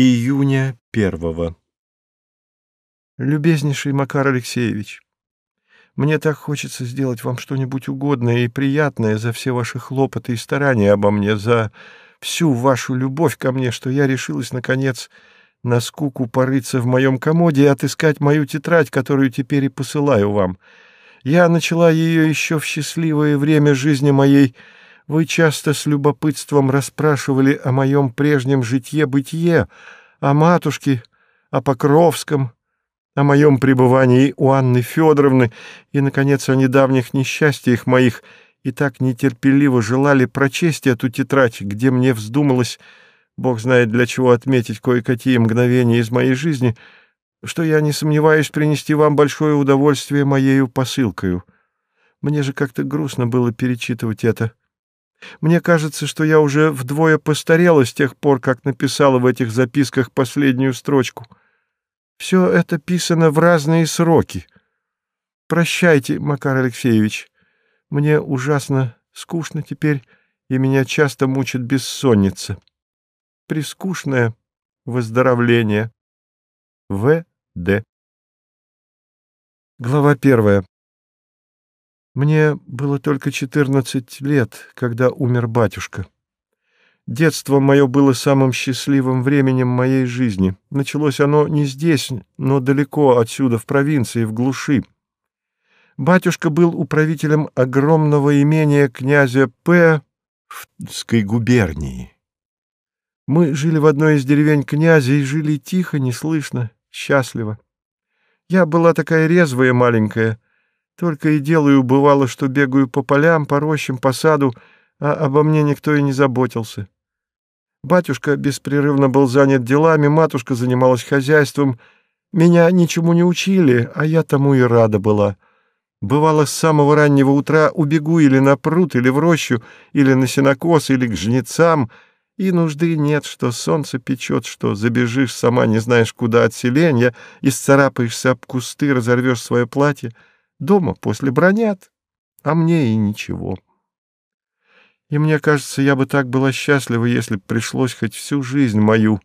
Июня первого. Любезнейший Макар Алексеевич, мне так хочется сделать вам что-нибудь угодное и приятное за все ваши хлопоты и старания обо мне, за всю вашу любовь ко мне, что я решилась, наконец, на скуку порыться в моем комоде и отыскать мою тетрадь, которую теперь и посылаю вам. Я начала ее еще в счастливое время жизни моей. Вы часто с любопытством расспрашивали о моем прежнем житье-бытие, о матушке, о Покровском, о моем пребывании у Анны Федоровны и, наконец, о недавних несчастьях моих, и так нетерпеливо желали прочесть эту тетрадь, где мне вздумалось, Бог знает для чего, отметить кое-какие мгновения из моей жизни, что я не сомневаюсь принести вам большое удовольствие моею посылкою. Мне же как-то грустно было перечитывать это. Мне кажется, что я уже вдвое постарела с тех пор, как написала в этих записках последнюю строчку. Все это писано в разные сроки. Прощайте, Макар Алексеевич. Мне ужасно скучно теперь, и меня часто мучит бессонница. Прискучное выздоровление. В. Д. Глава первая. Мне было только четырнадцать лет, когда умер батюшка. Детство мое было самым счастливым временем моей жизни. Началось оно не здесь, но далеко отсюда, в провинции, в глуши. Батюшка был управителем огромного имения князя П. в Тской губернии. Мы жили в одной из деревень князя и жили тихо, неслышно, счастливо. Я была такая резвая маленькая — только и делаю, бывало, что бегаю по полям, по рощам, по саду, а обо мне никто и не заботился. Батюшка беспрерывно был занят делами, матушка занималась хозяйством. Меня ничему не учили, а я тому и рада была. Бывало, с самого раннего утра убегу или на пруд, или в рощу, или на сенокос, или к жнецам, и нужды нет, что солнце печет, что забежишь сама не знаешь куда от селенья, и сцарапаешься об кусты, разорвешь свое платье — Дома после бронят, а мне и ничего. И мне кажется, я бы так была счастлива, если б пришлось хоть всю жизнь мою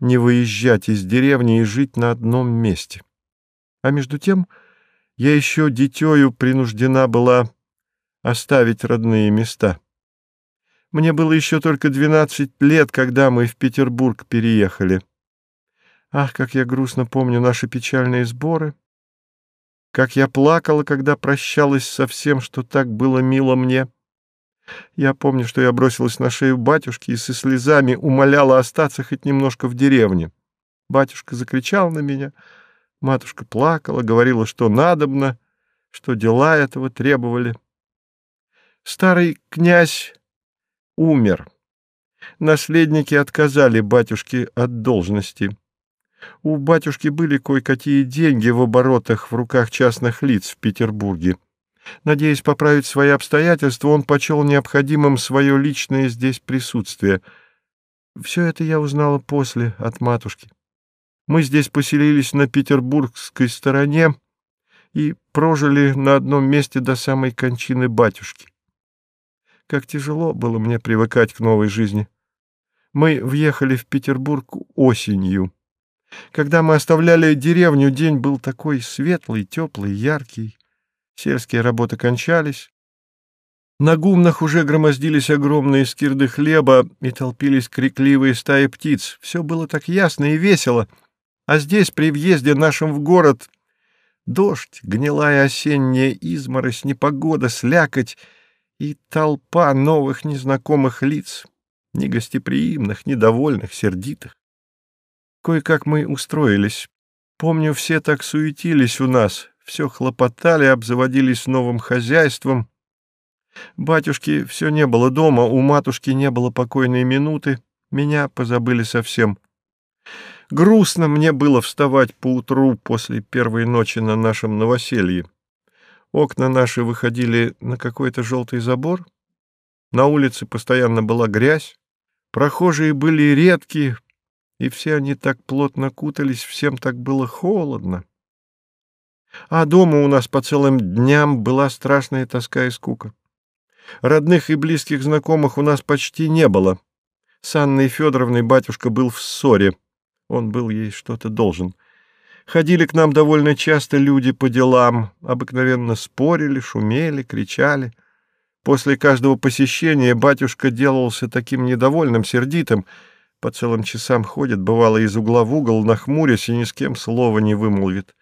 не выезжать из деревни и жить на одном месте. А между тем я еще дитёю принуждена была оставить родные места. Мне было еще только двенадцать лет, когда мы в Петербург переехали. Ах, как я грустно помню наши печальные сборы, как я плакала, когда прощалась со всем, что так было мило мне. Я помню, что я бросилась на шею батюшки и со слезами умоляла остаться хоть немножко в деревне. Батюшка закричал на меня, матушка плакала, говорила, что надобно, что дела этого требовали. Старый князь умер. Наследники отказали батюшке от должности. У батюшки были кое-какие деньги в оборотах в руках частных лиц в Петербурге. Надеясь поправить свои обстоятельства, он почел необходимым свое личное здесь присутствие. Все это я узнала после от матушки. Мы здесь поселились на петербургской стороне и прожили на одном месте до самой кончины батюшки. Как тяжело было мне привыкать к новой жизни. Мы въехали в Петербург осенью. Когда мы оставляли деревню, день был такой светлый, теплый, яркий. Сельские работы кончались. На гумнах уже громоздились огромные скирды хлеба и толпились крикливые стаи птиц. Все было так ясно и весело. А здесь, при въезде нашим в город, дождь, гнилая осенняя изморозь, непогода, слякоть и толпа новых незнакомых лиц, негостеприимных, недовольных, сердитых. Кое-как мы устроились. Помню, все так суетились у нас, все хлопотали, обзаводились новым хозяйством. Батюшки все не было дома, у матушки не было покойной минуты, меня позабыли совсем. Грустно мне было вставать поутру после первой ночи на нашем новоселье. Окна наши выходили на какой-то желтый забор. На улице постоянно была грязь. Прохожие были редкие, и все они так плотно кутались, всем так было холодно. А дома у нас по целым дням была страшная тоска и скука. Родных и близких знакомых у нас почти не было. С Анной Федоровной батюшка был в ссоре. Он был ей что-то должен. Ходили к нам довольно часто люди по делам, обыкновенно спорили, шумели, кричали. После каждого посещения батюшка делался таким недовольным, сердитым, по целым часам ходит, бывало, из угла в угол, нахмурясь, и ни с кем слова не вымолвит.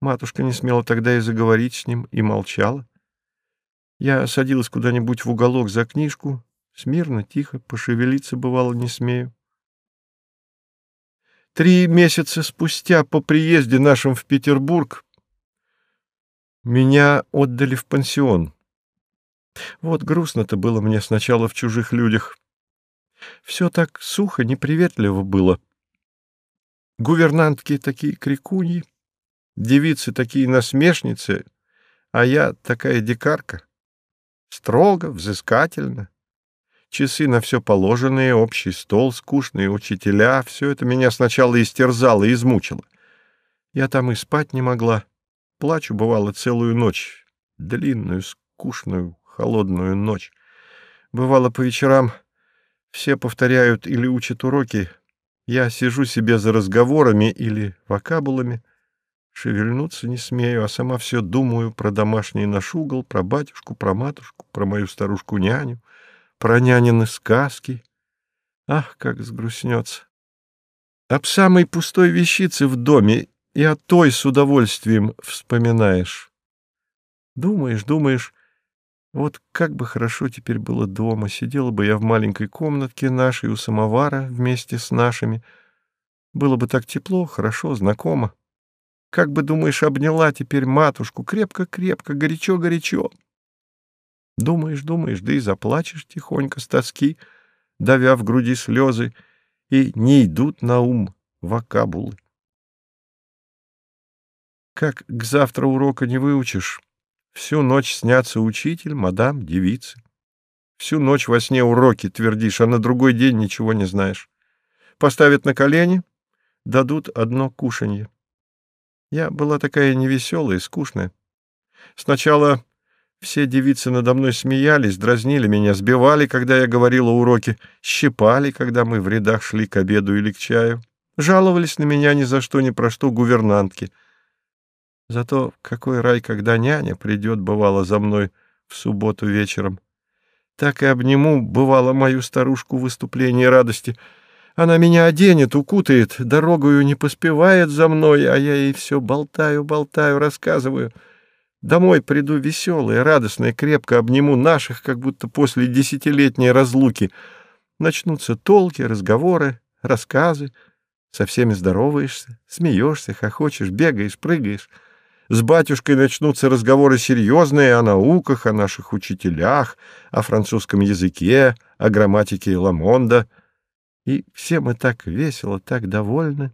Матушка не смела тогда и заговорить с ним, и молчала. Я садилась куда-нибудь в уголок за книжку, смирно, тихо, пошевелиться, бывало, не смею. Три месяца спустя по приезде нашим в Петербург меня отдали в пансион. Вот грустно-то было мне сначала в чужих людях. Все так сухо, неприветливо было. Гувернантки такие крикуньи, девицы такие насмешницы, а я такая дикарка. Строго, взыскательно. Часы на все положенные, общий стол, скучные учителя — все это меня сначала истерзало и измучило. Я там и спать не могла. Плачу, бывало, целую ночь. Длинную, скучную, холодную ночь. Бывало, по вечерам все повторяют или учат уроки. Я сижу себе за разговорами или вокабулами. Шевельнуться не смею, а сама все думаю про домашний наш угол, про батюшку, про матушку, про мою старушку-няню, про нянины сказки. Ах, как сгрустнется! Об самой пустой вещице в доме и о той с удовольствием вспоминаешь. Думаешь, думаешь, вот как бы хорошо теперь было дома, сидела бы я в маленькой комнатке нашей у самовара вместе с нашими. Было бы так тепло, хорошо, знакомо. Как бы, думаешь, обняла теперь матушку крепко-крепко, горячо-горячо. Думаешь, думаешь, да и заплачешь тихонько с тоски, давя в груди слезы, и не идут на ум вокабулы. Как к завтра урока не выучишь, Всю ночь снятся учитель, мадам, девицы. Всю ночь во сне уроки твердишь, а на другой день ничего не знаешь. Поставят на колени, дадут одно кушанье. Я была такая невеселая, скучная. Сначала все девицы надо мной смеялись, дразнили меня, сбивали, когда я говорила уроки, щипали, когда мы в рядах шли к обеду или к чаю. Жаловались на меня ни за что, ни про что гувернантки — Зато какой рай, когда няня придет, бывало, за мной в субботу вечером. Так и обниму, бывало, мою старушку в выступлении радости. Она меня оденет, укутает, дорогою не поспевает за мной, а я ей все болтаю, болтаю, рассказываю. Домой приду веселый, радостный, крепко обниму наших, как будто после десятилетней разлуки. Начнутся толки, разговоры, рассказы. Со всеми здороваешься, смеешься, хохочешь, бегаешь, прыгаешь. С батюшкой начнутся разговоры серьезные о науках, о наших учителях, о французском языке, о грамматике Ламонда. И все мы так весело, так довольны.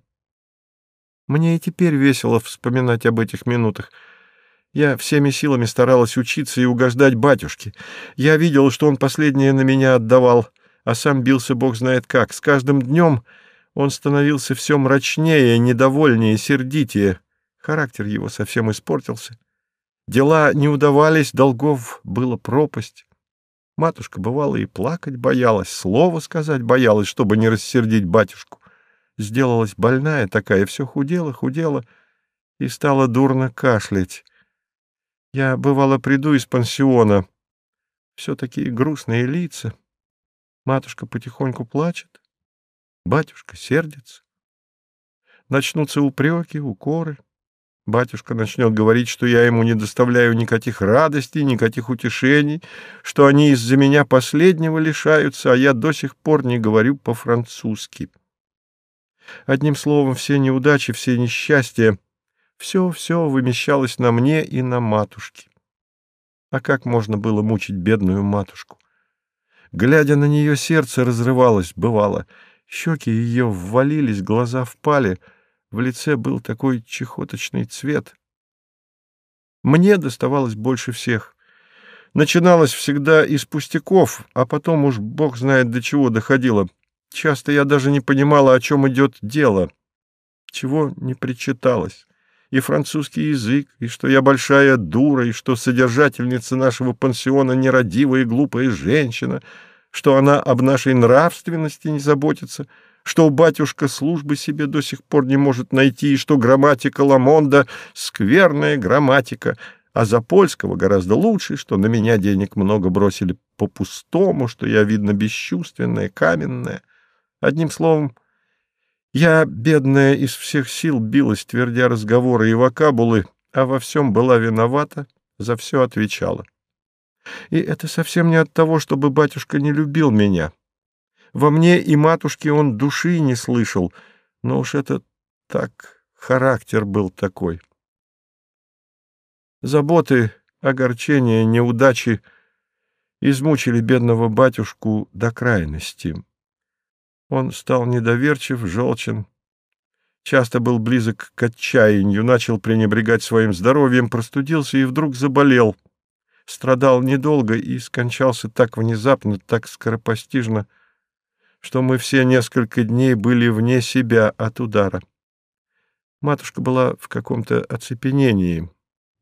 Мне и теперь весело вспоминать об этих минутах. Я всеми силами старалась учиться и угождать батюшке. Я видел, что он последнее на меня отдавал, а сам бился бог знает как. С каждым днем он становился все мрачнее, недовольнее, сердитее. Характер его совсем испортился. Дела не удавались, долгов было пропасть. Матушка, бывала, и плакать боялась, слово сказать боялась, чтобы не рассердить батюшку. Сделалась больная такая, все худела, худела и стала дурно кашлять. Я, бывало, приду из пансиона. Все такие грустные лица. Матушка потихоньку плачет, батюшка сердится. Начнутся упреки, укоры — Батюшка начнет говорить, что я ему не доставляю никаких радостей, никаких утешений, что они из-за меня последнего лишаются, а я до сих пор не говорю по-французски. Одним словом, все неудачи, все несчастья, все-все вымещалось на мне и на матушке. А как можно было мучить бедную матушку? Глядя на нее, сердце разрывалось, бывало. Щеки ее ввалились, глаза впали — в лице был такой чехоточный цвет. Мне доставалось больше всех. Начиналось всегда из пустяков, а потом уж бог знает до чего доходило. Часто я даже не понимала, о чем идет дело, чего не причиталось. И французский язык, и что я большая дура, и что содержательница нашего пансиона нерадивая и глупая женщина, что она об нашей нравственности не заботится — что батюшка службы себе до сих пор не может найти, и что грамматика Ламонда — скверная грамматика, а за польского гораздо лучше, что на меня денег много бросили по-пустому, что я, видно, бесчувственная, каменная. Одним словом, я, бедная, из всех сил билась, твердя разговоры и вокабулы, а во всем была виновата, за все отвечала. И это совсем не от того, чтобы батюшка не любил меня. Во мне и матушке он души не слышал, но уж это так, характер был такой. Заботы, огорчения, неудачи измучили бедного батюшку до крайности. Он стал недоверчив, желчен, часто был близок к отчаянию, начал пренебрегать своим здоровьем, простудился и вдруг заболел. Страдал недолго и скончался так внезапно, так скоропостижно, что мы все несколько дней были вне себя от удара. Матушка была в каком-то оцепенении.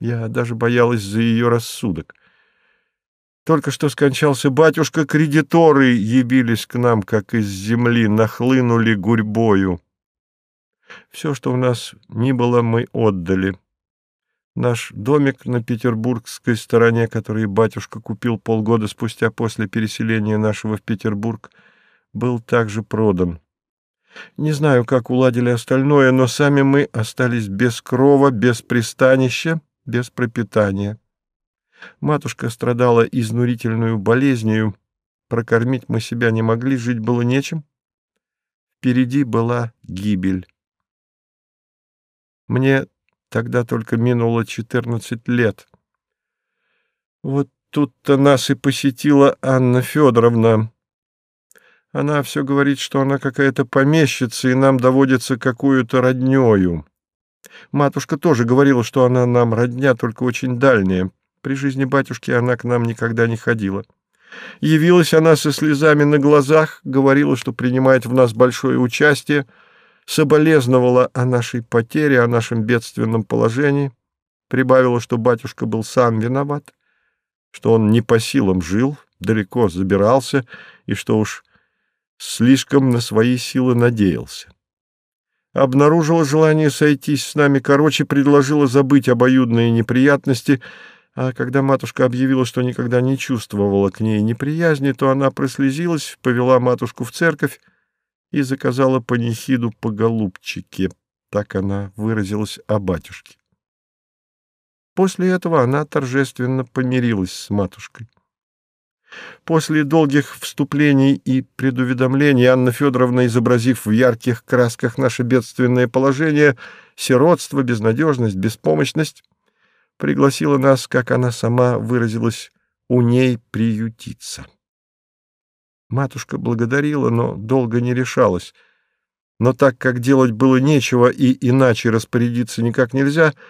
Я даже боялась за ее рассудок. Только что скончался батюшка, кредиторы явились к нам, как из земли, нахлынули гурьбою. Все, что у нас ни было, мы отдали. Наш домик на петербургской стороне, который батюшка купил полгода спустя после переселения нашего в Петербург, был также продан. Не знаю, как уладили остальное, но сами мы остались без крова, без пристанища, без пропитания. Матушка страдала изнурительную болезнью, прокормить мы себя не могли, жить было нечем. Впереди была гибель. Мне тогда только минуло четырнадцать лет. Вот тут-то нас и посетила Анна Федоровна. Она все говорит, что она какая-то помещица, и нам доводится какую-то роднёю. Матушка тоже говорила, что она нам родня, только очень дальняя. При жизни батюшки она к нам никогда не ходила. Явилась она со слезами на глазах, говорила, что принимает в нас большое участие, соболезновала о нашей потере, о нашем бедственном положении, прибавила, что батюшка был сам виноват, что он не по силам жил, далеко забирался, и что уж слишком на свои силы надеялся обнаружила желание сойтись с нами короче, предложила забыть обоюдные неприятности, а когда матушка объявила, что никогда не чувствовала к ней неприязни, то она прослезилась, повела матушку в церковь и заказала панихиду по голубчике. Так она выразилась о батюшке. После этого она торжественно помирилась с матушкой. После долгих вступлений и предуведомлений Анна Федоровна, изобразив в ярких красках наше бедственное положение, сиротство, безнадежность, беспомощность, пригласила нас, как она сама выразилась, у ней приютиться. Матушка благодарила, но долго не решалась. Но так как делать было нечего и иначе распорядиться никак нельзя —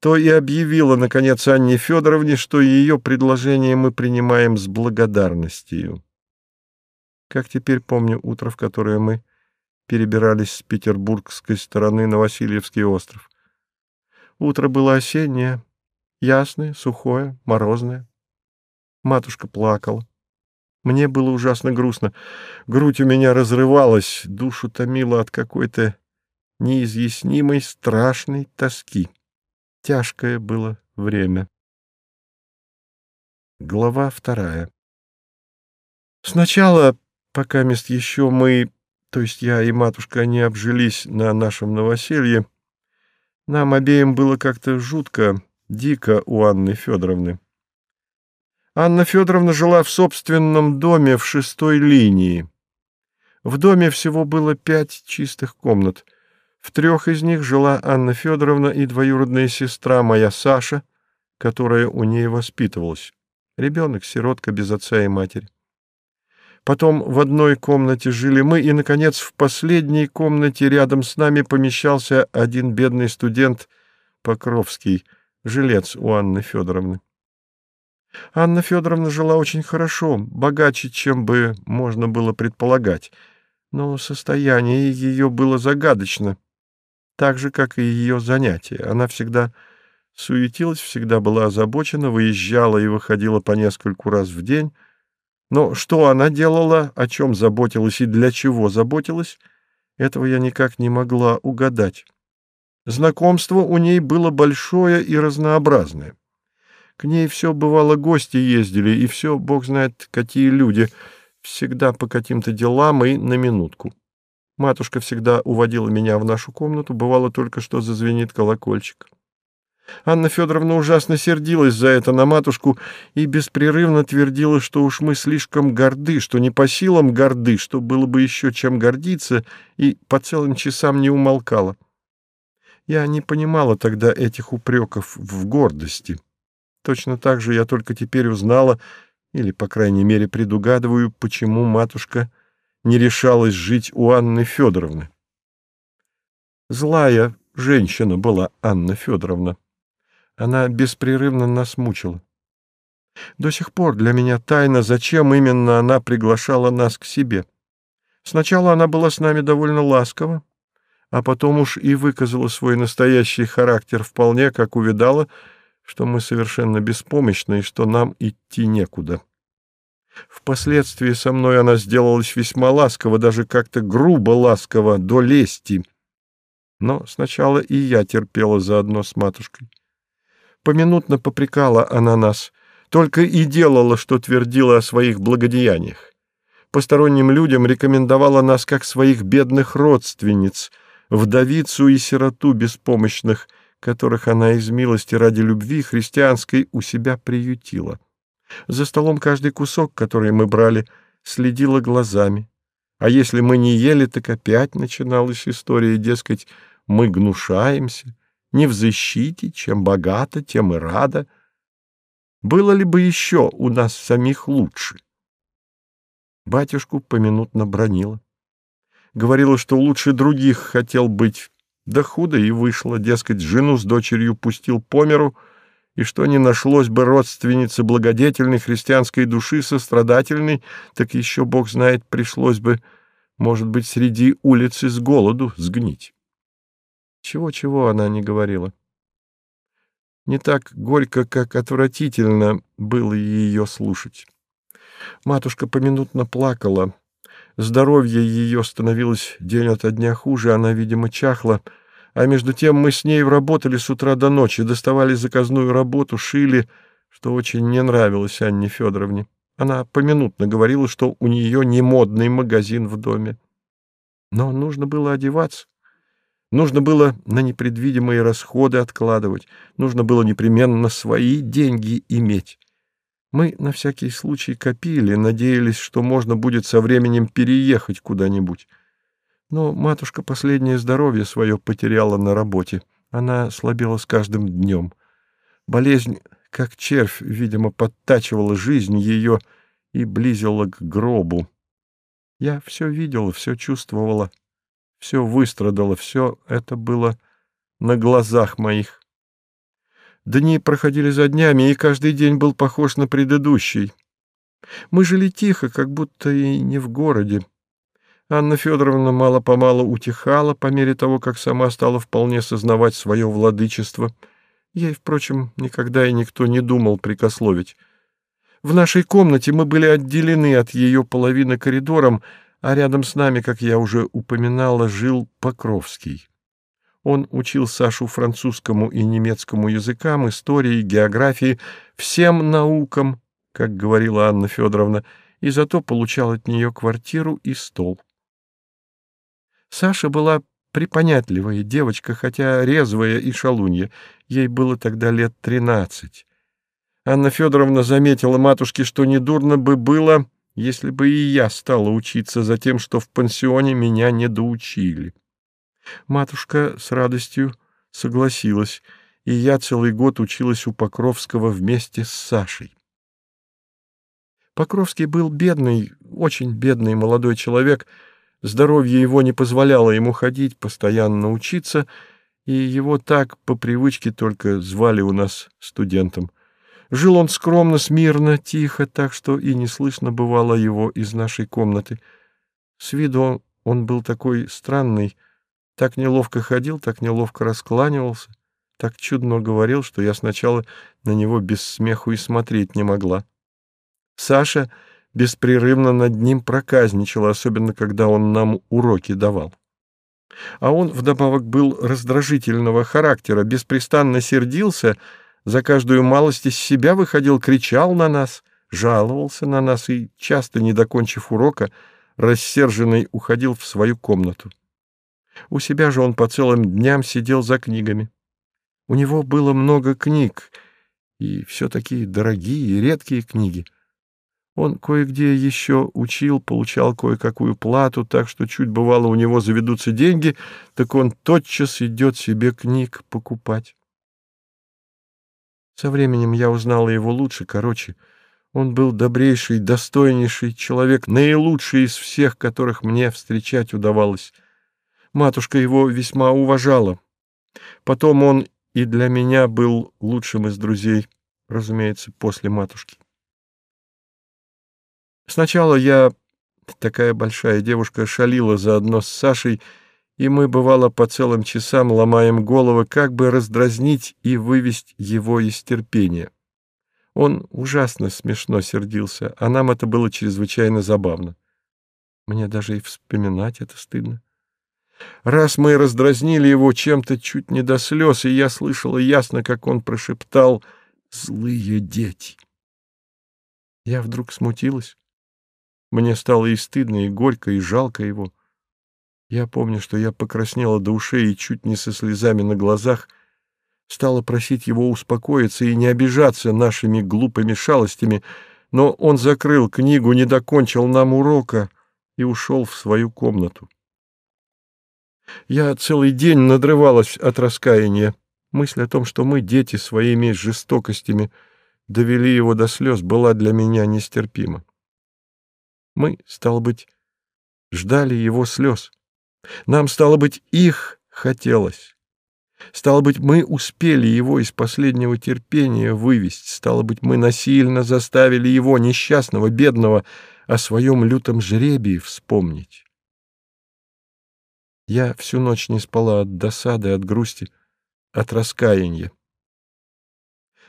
то и объявила, наконец, Анне Федоровне, что ее предложение мы принимаем с благодарностью. Как теперь помню утро, в которое мы перебирались с петербургской стороны на Васильевский остров. Утро было осеннее, ясное, сухое, морозное. Матушка плакала. Мне было ужасно грустно. Грудь у меня разрывалась, душу томила от какой-то неизъяснимой страшной тоски. Тяжкое было время. Глава вторая. Сначала, пока мест еще мы, то есть я и матушка, не обжились на нашем новоселье, нам обеим было как-то жутко, дико у Анны Федоровны. Анна Федоровна жила в собственном доме в шестой линии. В доме всего было пять чистых комнат — в трех из них жила Анна Федоровна и двоюродная сестра моя Саша, которая у ней воспитывалась. Ребенок, сиротка без отца и матери. Потом в одной комнате жили мы, и, наконец, в последней комнате рядом с нами помещался один бедный студент Покровский, жилец у Анны Федоровны. Анна Федоровна жила очень хорошо, богаче, чем бы можно было предполагать, но состояние ее было загадочно так же, как и ее занятия. Она всегда суетилась, всегда была озабочена, выезжала и выходила по нескольку раз в день. Но что она делала, о чем заботилась и для чего заботилась, Этого я никак не могла угадать. Знакомство у ней было большое и разнообразное. К ней все бывало гости ездили, и все, бог знает, какие люди, всегда по каким-то делам и на минутку. Матушка всегда уводила меня в нашу комнату, бывало только, что зазвенит колокольчик. Анна Федоровна ужасно сердилась за это на матушку и беспрерывно твердила, что уж мы слишком горды, что не по силам горды, что было бы еще чем гордиться, и по целым часам не умолкала. Я не понимала тогда этих упреков в гордости. Точно так же я только теперь узнала, или, по крайней мере, предугадываю, почему матушка не решалась жить у Анны Федоровны. Злая женщина была Анна Федоровна. Она беспрерывно нас мучила. До сих пор для меня тайна, зачем именно она приглашала нас к себе. Сначала она была с нами довольно ласкова, а потом уж и выказала свой настоящий характер вполне, как увидала, что мы совершенно беспомощны и что нам идти некуда. Впоследствии со мной она сделалась весьма ласково, даже как-то грубо ласково, до лести. Но сначала и я терпела заодно с матушкой. Поминутно попрекала она нас, только и делала, что твердила о своих благодеяниях. Посторонним людям рекомендовала нас как своих бедных родственниц, вдовицу и сироту беспомощных, которых она из милости ради любви христианской у себя приютила. За столом каждый кусок, который мы брали, следила глазами. А если мы не ели, так опять начиналась история, дескать, мы гнушаемся, не в защите, чем богато, тем и рада. Было ли бы еще у нас самих лучше? Батюшку поминутно бронила. Говорила, что лучше других хотел быть, да худо и вышло, дескать, жену с дочерью пустил по миру — и что не нашлось бы родственницы благодетельной христианской души, сострадательной, так еще, Бог знает, пришлось бы, может быть, среди улицы с голоду сгнить. Чего-чего она не говорила. Не так горько, как отвратительно было ее слушать. Матушка поминутно плакала. Здоровье ее становилось день ото дня хуже, она, видимо, чахла, — а между тем мы с ней работали с утра до ночи, доставали заказную работу, шили, что очень не нравилось Анне Федоровне. Она поминутно говорила, что у нее не модный магазин в доме. Но нужно было одеваться. Нужно было на непредвидимые расходы откладывать. Нужно было непременно свои деньги иметь. Мы на всякий случай копили, надеялись, что можно будет со временем переехать куда-нибудь. Но матушка последнее здоровье свое потеряла на работе. Она слабела с каждым днем. Болезнь, как червь, видимо, подтачивала жизнь ее и близила к гробу. Я все видела, все чувствовала, все выстрадала, все это было на глазах моих. Дни проходили за днями, и каждый день был похож на предыдущий. Мы жили тихо, как будто и не в городе. Анна Федоровна мало-помалу утихала по мере того, как сама стала вполне сознавать свое владычество. Ей, впрочем, никогда и никто не думал прикословить. В нашей комнате мы были отделены от ее половины коридором, а рядом с нами, как я уже упоминала, жил Покровский. Он учил Сашу французскому и немецкому языкам, истории, географии, всем наукам, как говорила Анна Федоровна, и зато получал от нее квартиру и стол. Саша была припонятливая девочка, хотя резвая и шалунья. Ей было тогда лет тринадцать. Анна Федоровна заметила матушке, что недурно бы было, если бы и я стала учиться за тем, что в пансионе меня не доучили. Матушка с радостью согласилась, и я целый год училась у Покровского вместе с Сашей. Покровский был бедный, очень бедный молодой человек — Здоровье его не позволяло ему ходить, постоянно учиться, и его так по привычке только звали у нас студентом. Жил он скромно, смирно, тихо, так что и не слышно бывало его из нашей комнаты. С виду он был такой странный, так неловко ходил, так неловко раскланивался, так чудно говорил, что я сначала на него без смеху и смотреть не могла. Саша беспрерывно над ним проказничала, особенно когда он нам уроки давал. А он вдобавок был раздражительного характера, беспрестанно сердился, за каждую малость из себя выходил, кричал на нас, жаловался на нас и, часто не докончив урока, рассерженный уходил в свою комнату. У себя же он по целым дням сидел за книгами. У него было много книг, и все такие дорогие и редкие книги. Он кое-где еще учил, получал кое-какую плату, так что чуть бывало у него заведутся деньги, так он тотчас идет себе книг покупать. Со временем я узнала его лучше, короче. Он был добрейший, достойнейший человек, наилучший из всех, которых мне встречать удавалось. Матушка его весьма уважала. Потом он и для меня был лучшим из друзей, разумеется, после матушки. Сначала я, такая большая девушка, шалила заодно с Сашей, и мы, бывало, по целым часам ломаем головы, как бы раздразнить и вывести его из терпения. Он ужасно смешно сердился, а нам это было чрезвычайно забавно. Мне даже и вспоминать это стыдно. Раз мы раздразнили его чем-то чуть не до слез, и я слышала ясно, как он прошептал «Злые дети». Я вдруг смутилась. Мне стало и стыдно, и горько, и жалко его. Я помню, что я покраснела до ушей и чуть не со слезами на глазах стала просить его успокоиться и не обижаться нашими глупыми шалостями, но он закрыл книгу, не докончил нам урока и ушел в свою комнату. Я целый день надрывалась от раскаяния. Мысль о том, что мы, дети, своими жестокостями довели его до слез, была для меня нестерпима. Мы, стало быть, ждали его слез. Нам, стало быть, их хотелось. Стало быть, мы успели его из последнего терпения вывести. Стало быть, мы насильно заставили его, несчастного, бедного, о своем лютом жребии вспомнить. Я всю ночь не спала от досады, от грусти, от раскаяния.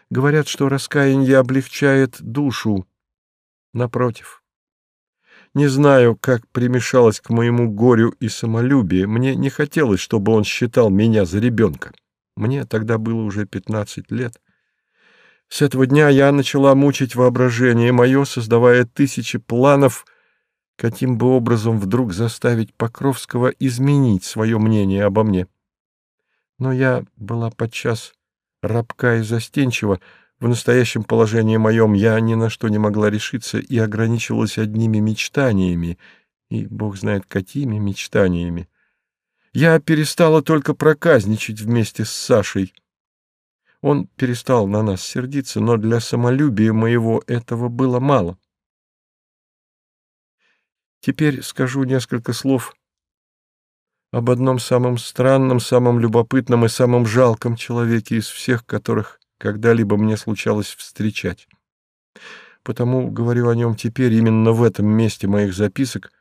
Говорят, что раскаяние облегчает душу. Напротив. Не знаю, как примешалось к моему горю и самолюбию. Мне не хотелось, чтобы он считал меня за ребенка. Мне тогда было уже пятнадцать лет. С этого дня я начала мучить воображение мое, создавая тысячи планов — каким бы образом вдруг заставить Покровского изменить свое мнение обо мне. Но я была подчас рабка и застенчива, в настоящем положении моем я ни на что не могла решиться и ограничивалась одними мечтаниями, и бог знает какими мечтаниями. Я перестала только проказничать вместе с Сашей. Он перестал на нас сердиться, но для самолюбия моего этого было мало. Теперь скажу несколько слов об одном самом странном, самом любопытном и самом жалком человеке из всех, которых когда-либо мне случалось встречать. Потому говорю о нем теперь именно в этом месте моих записок,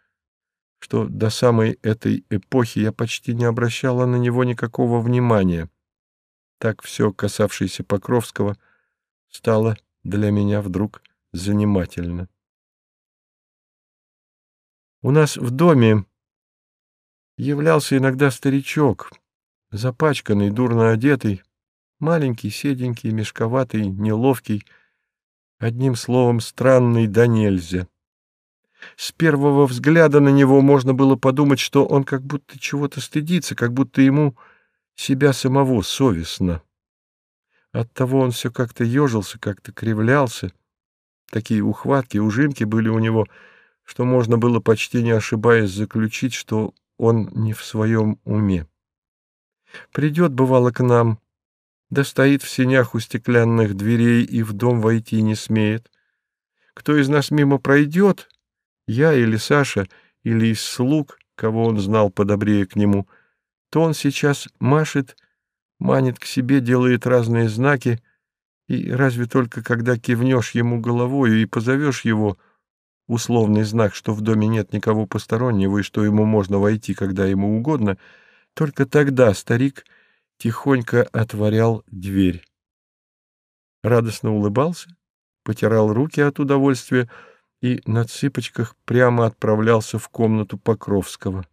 что до самой этой эпохи я почти не обращала на него никакого внимания. Так все, касавшееся Покровского, стало для меня вдруг занимательно. У нас в доме являлся иногда старичок, запачканный, дурно одетый, маленький, седенький, мешковатый, неловкий, одним словом, странный да нельзя. С первого взгляда на него можно было подумать, что он как будто чего-то стыдится, как будто ему себя самого совестно. Оттого он все как-то ежился, как-то кривлялся. Такие ухватки, ужимки были у него — что можно было почти не ошибаясь заключить, что он не в своем уме. Придет, бывало, к нам, да стоит в сенях у стеклянных дверей и в дом войти не смеет. Кто из нас мимо пройдет, я или Саша, или из слуг, кого он знал подобрее к нему, то он сейчас машет, манит к себе, делает разные знаки, и разве только когда кивнешь ему головою и позовешь его — условный знак, что в доме нет никого постороннего и что ему можно войти, когда ему угодно, только тогда старик тихонько отворял дверь. Радостно улыбался, потирал руки от удовольствия и на цыпочках прямо отправлялся в комнату Покровского.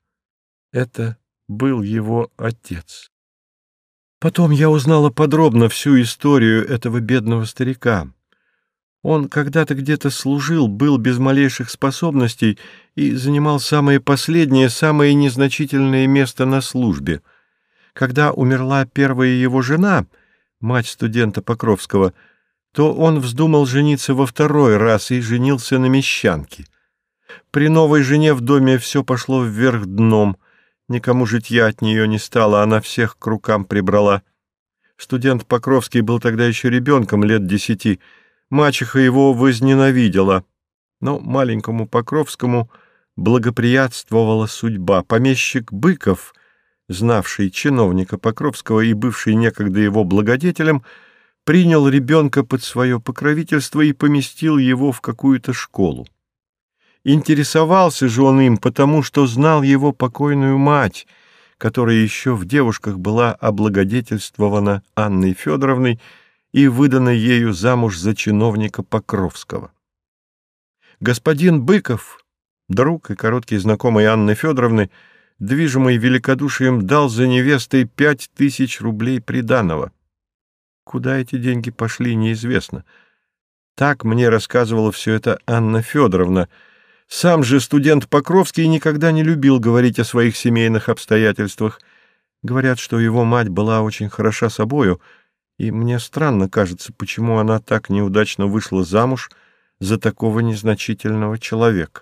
Это был его отец. Потом я узнала подробно всю историю этого бедного старика. Он когда-то где-то служил, был без малейших способностей и занимал самое последнее, самое незначительное место на службе. Когда умерла первая его жена, мать студента Покровского, то он вздумал жениться во второй раз и женился на мещанке. При новой жене в доме все пошло вверх дном. Никому житья от нее не стало, она всех к рукам прибрала. Студент Покровский был тогда еще ребенком, лет десяти. Мачеха его возненавидела. Но маленькому Покровскому благоприятствовала судьба. Помещик Быков, знавший чиновника Покровского и бывший некогда его благодетелем, принял ребенка под свое покровительство и поместил его в какую-то школу. Интересовался же он им, потому что знал его покойную мать, которая еще в девушках была облагодетельствована Анной Федоровной и выдана ею замуж за чиновника Покровского. Господин Быков, друг и короткий знакомый Анны Федоровны, движимый великодушием, дал за невестой пять тысяч рублей приданого. Куда эти деньги пошли, неизвестно. Так мне рассказывала все это Анна Федоровна — сам же студент Покровский никогда не любил говорить о своих семейных обстоятельствах. Говорят, что его мать была очень хороша собою, и мне странно кажется, почему она так неудачно вышла замуж за такого незначительного человека.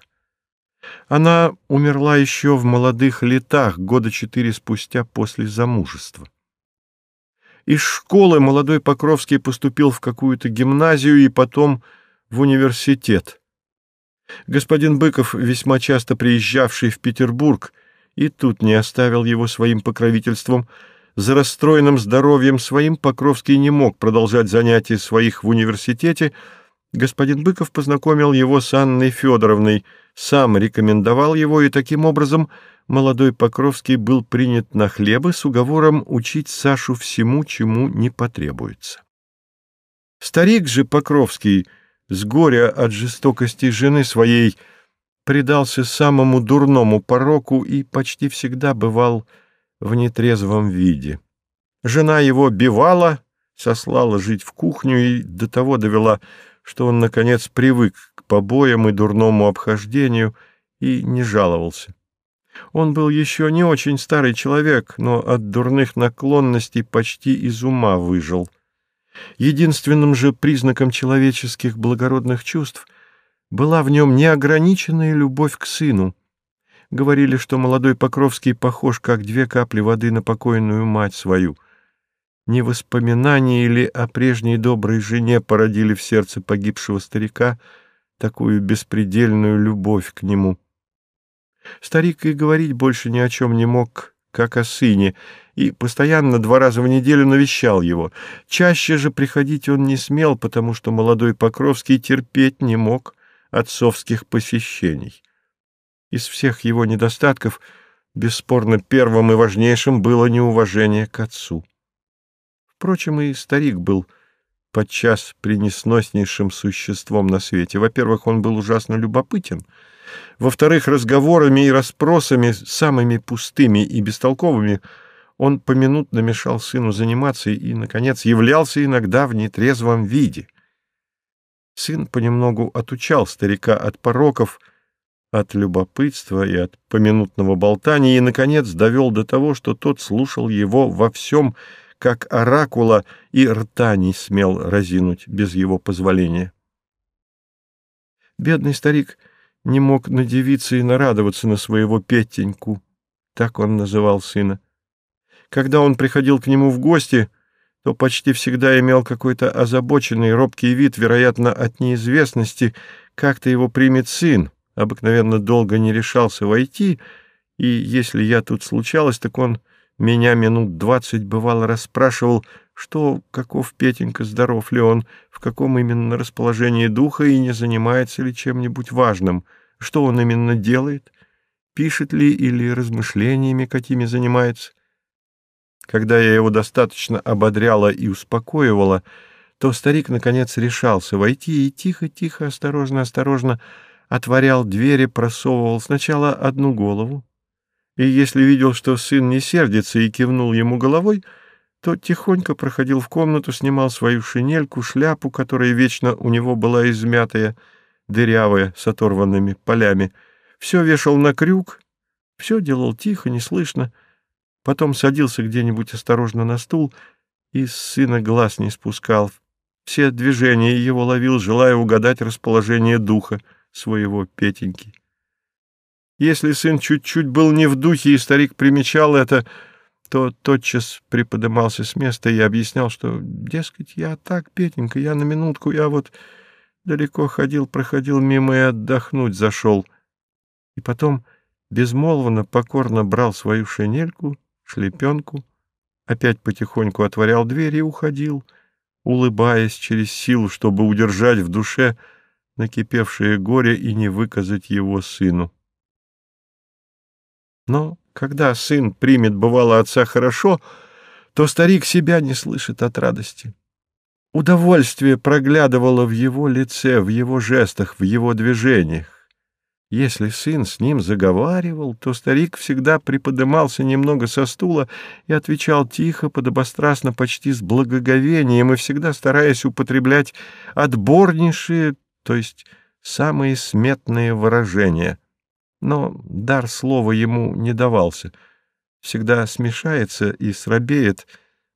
Она умерла еще в молодых летах, года четыре спустя после замужества. Из школы молодой Покровский поступил в какую-то гимназию и потом в университет. Господин Быков, весьма часто приезжавший в Петербург, и тут не оставил его своим покровительством. За расстроенным здоровьем своим Покровский не мог продолжать занятия своих в университете. Господин Быков познакомил его с Анной Федоровной, сам рекомендовал его, и таким образом молодой Покровский был принят на хлебы с уговором учить Сашу всему, чему не потребуется. Старик же Покровский — с горя от жестокости жены своей предался самому дурному пороку и почти всегда бывал в нетрезвом виде. Жена его бивала, сослала жить в кухню и до того довела, что он, наконец, привык к побоям и дурному обхождению и не жаловался. Он был еще не очень старый человек, но от дурных наклонностей почти из ума выжил — Единственным же признаком человеческих благородных чувств была в нем неограниченная любовь к сыну. Говорили, что молодой Покровский похож, как две капли воды на покойную мать свою. Не воспоминания ли о прежней доброй жене породили в сердце погибшего старика такую беспредельную любовь к нему? Старик и говорить больше ни о чем не мог, как о сыне, и постоянно два раза в неделю навещал его. Чаще же приходить он не смел, потому что молодой Покровский терпеть не мог отцовских посещений. Из всех его недостатков, бесспорно, первым и важнейшим было неуважение к отцу. Впрочем, и старик был подчас пренесноснейшим существом на свете. Во-первых, он был ужасно любопытен — во-вторых, разговорами и расспросами, самыми пустыми и бестолковыми, он поминутно мешал сыну заниматься и, наконец, являлся иногда в нетрезвом виде. Сын понемногу отучал старика от пороков, от любопытства и от поминутного болтания, и, наконец, довел до того, что тот слушал его во всем, как оракула, и рта не смел разинуть без его позволения. Бедный старик — не мог надевиться и нарадоваться на своего Петеньку, так он называл сына. Когда он приходил к нему в гости, то почти всегда имел какой-то озабоченный, робкий вид, вероятно, от неизвестности, как-то его примет сын, обыкновенно долго не решался войти, и если я тут случалось, так он меня минут двадцать бывало расспрашивал, что, каков Петенька, здоров ли он, в каком именно расположении духа и не занимается ли чем-нибудь важным, что он именно делает, пишет ли или размышлениями какими занимается. Когда я его достаточно ободряла и успокоивала, то старик, наконец, решался войти и тихо-тихо, осторожно-осторожно отворял двери, просовывал сначала одну голову, и если видел, что сын не сердится и кивнул ему головой, то тихонько проходил в комнату, снимал свою шинельку, шляпу, которая вечно у него была измятая, дырявая, с оторванными полями, все вешал на крюк, все делал тихо, неслышно, потом садился где-нибудь осторожно на стул и с сына глаз не спускал, все движения его ловил, желая угадать расположение духа своего Петеньки. Если сын чуть-чуть был не в духе, и старик примечал это, то тотчас приподымался с места и объяснял, что, дескать, я так, Петенька, я на минутку, я вот далеко ходил, проходил мимо и отдохнуть зашел. И потом безмолвно, покорно брал свою шинельку, шлепенку, опять потихоньку отворял дверь и уходил, улыбаясь через силу, чтобы удержать в душе накипевшее горе и не выказать его сыну. Но когда сын примет, бывало, отца хорошо, то старик себя не слышит от радости. Удовольствие проглядывало в его лице, в его жестах, в его движениях. Если сын с ним заговаривал, то старик всегда приподымался немного со стула и отвечал тихо, подобострастно, почти с благоговением, и всегда стараясь употреблять отборнейшие, то есть самые сметные выражения но дар слова ему не давался. Всегда смешается и срабеет,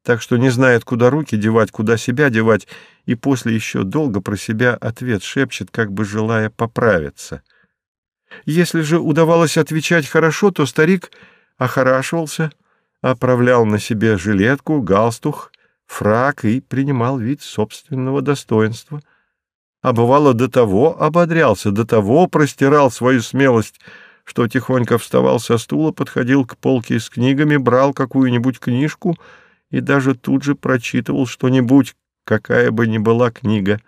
так что не знает, куда руки девать, куда себя девать, и после еще долго про себя ответ шепчет, как бы желая поправиться. Если же удавалось отвечать хорошо, то старик охорашивался, оправлял на себе жилетку, галстух, фрак и принимал вид собственного достоинства — а бывало до того ободрялся, до того простирал свою смелость, что тихонько вставал со стула, подходил к полке с книгами, брал какую-нибудь книжку и даже тут же прочитывал что-нибудь, какая бы ни была книга.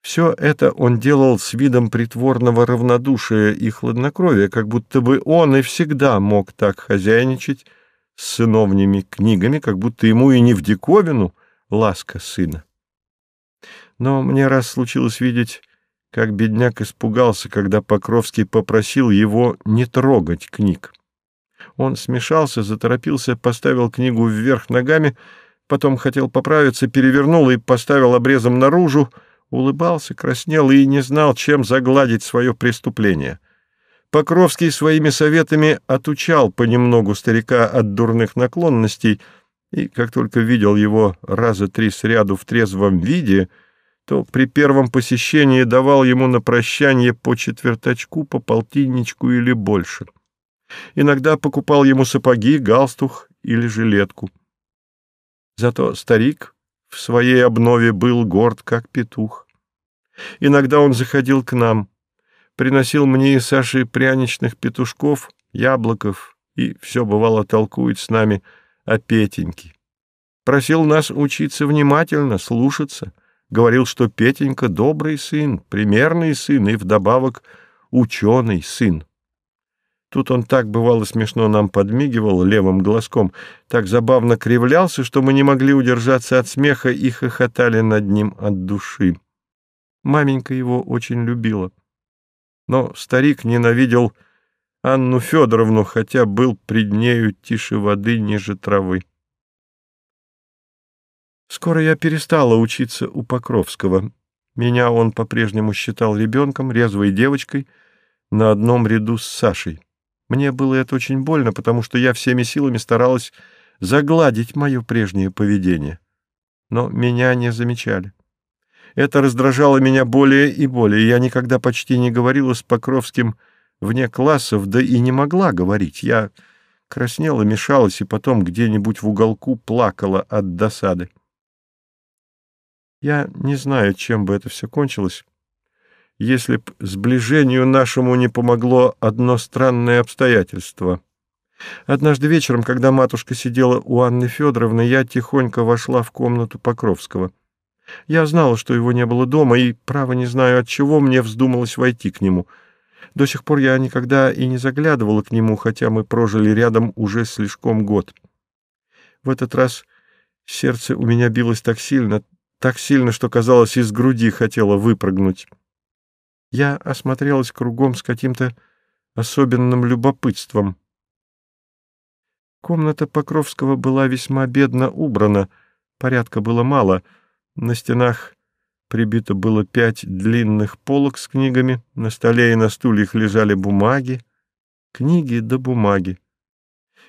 Все это он делал с видом притворного равнодушия и хладнокровия, как будто бы он и всегда мог так хозяйничать с сыновними книгами, как будто ему и не в диковину ласка сына. Но мне раз случилось видеть, как бедняк испугался, когда Покровский попросил его не трогать книг. Он смешался, заторопился, поставил книгу вверх ногами, потом хотел поправиться, перевернул и поставил обрезом наружу, улыбался, краснел и не знал, чем загладить свое преступление. Покровский своими советами отучал понемногу старика от дурных наклонностей, и как только видел его раза три сряду в трезвом виде — то при первом посещении давал ему на прощание по четверточку, по полтинничку или больше. Иногда покупал ему сапоги, галстух или жилетку. Зато старик в своей обнове был горд, как петух. Иногда он заходил к нам, приносил мне и Саше пряничных петушков, яблоков, и все бывало толкует с нами о Петеньке. Просил нас учиться внимательно, слушаться — говорил, что Петенька добрый сын, примерный сын и вдобавок ученый сын. Тут он так бывало смешно нам подмигивал левым глазком, так забавно кривлялся, что мы не могли удержаться от смеха и хохотали над ним от души. Маменька его очень любила. Но старик ненавидел Анну Федоровну, хотя был пред нею тише воды ниже травы. Скоро я перестала учиться у Покровского. Меня он по-прежнему считал ребенком, резвой девочкой, на одном ряду с Сашей. Мне было это очень больно, потому что я всеми силами старалась загладить мое прежнее поведение. Но меня не замечали. Это раздражало меня более и более. Я никогда почти не говорила с Покровским вне классов, да и не могла говорить. Я краснела, мешалась и потом где-нибудь в уголку плакала от досады. Я не знаю, чем бы это все кончилось, если б сближению нашему не помогло одно странное обстоятельство. Однажды вечером, когда матушка сидела у Анны Федоровны, я тихонько вошла в комнату Покровского. Я знала, что его не было дома, и, право не знаю, от чего мне вздумалось войти к нему. До сих пор я никогда и не заглядывала к нему, хотя мы прожили рядом уже слишком год. В этот раз сердце у меня билось так сильно, так сильно, что, казалось, из груди хотела выпрыгнуть. Я осмотрелась кругом с каким-то особенным любопытством. Комната Покровского была весьма бедно убрана, порядка было мало. На стенах прибито было пять длинных полок с книгами, на столе и на стульях лежали бумаги, книги да бумаги.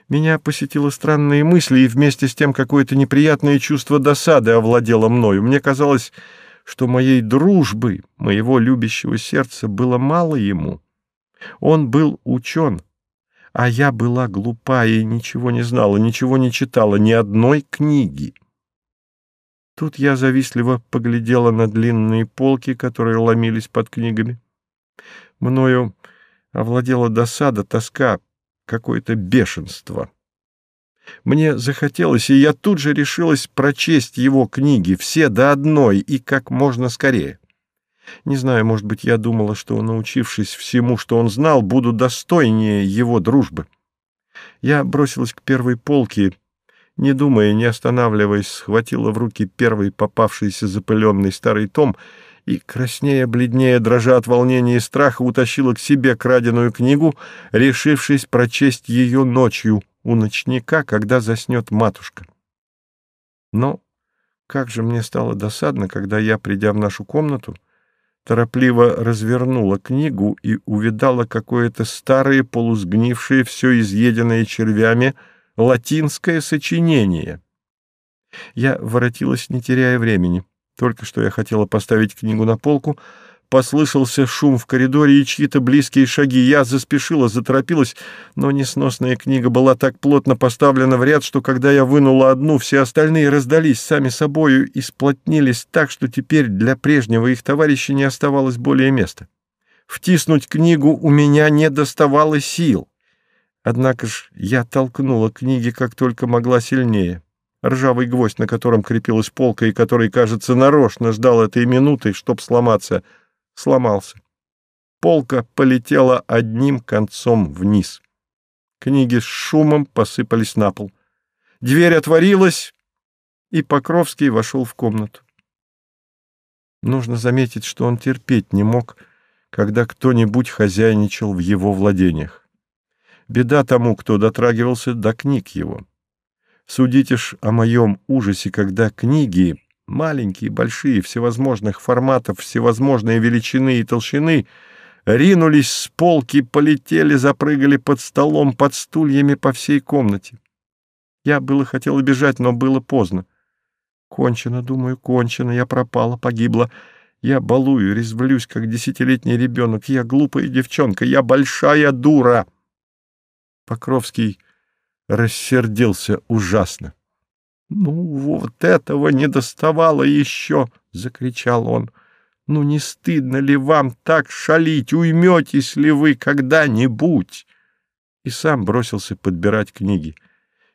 Меня посетило странные мысли, и вместе с тем какое-то неприятное чувство досады овладело мною. Мне казалось, что моей дружбы, моего любящего сердца было мало ему. Он был учен, а я была глупа и ничего не знала, ничего не читала, ни одной книги. Тут я завистливо поглядела на длинные полки, которые ломились под книгами. Мною овладела досада, тоска, какое-то бешенство. Мне захотелось, и я тут же решилась прочесть его книги, все до одной и как можно скорее. Не знаю, может быть, я думала, что, научившись всему, что он знал, буду достойнее его дружбы. Я бросилась к первой полке, не думая, не останавливаясь, схватила в руки первый попавшийся запыленный старый том и, краснея, бледнее, дрожа от волнения и страха, утащила к себе краденую книгу, решившись прочесть ее ночью у ночника, когда заснет матушка. Но как же мне стало досадно, когда я, придя в нашу комнату, торопливо развернула книгу и увидала какое-то старое, полусгнившее, все изъеденное червями, латинское сочинение. Я воротилась, не теряя времени. Только что я хотела поставить книгу на полку, послышался шум в коридоре и чьи-то близкие шаги. Я заспешила, заторопилась, но несносная книга была так плотно поставлена в ряд, что когда я вынула одну, все остальные раздались сами собою и сплотнились так, что теперь для прежнего их товарища не оставалось более места. Втиснуть книгу у меня не доставало сил. Однако ж я толкнула книги как только могла сильнее. Ржавый гвоздь, на котором крепилась полка и который, кажется, нарочно ждал этой минуты, чтоб сломаться, сломался. Полка полетела одним концом вниз. Книги с шумом посыпались на пол. Дверь отворилась, и Покровский вошел в комнату. Нужно заметить, что он терпеть не мог, когда кто-нибудь хозяйничал в его владениях. Беда тому, кто дотрагивался до книг его. Судите ж о моем ужасе, когда книги, маленькие, большие, всевозможных форматов, всевозможной величины и толщины, ринулись с полки, полетели, запрыгали под столом, под стульями по всей комнате. Я было хотела бежать, но было поздно. Кончено, думаю, кончено, я пропала, погибла. Я балую, резвлюсь, как десятилетний ребенок. Я глупая девчонка, я большая дура. Покровский рассердился ужасно. «Ну, вот этого не доставало еще!» — закричал он. «Ну, не стыдно ли вам так шалить? Уйметесь ли вы когда-нибудь?» И сам бросился подбирать книги.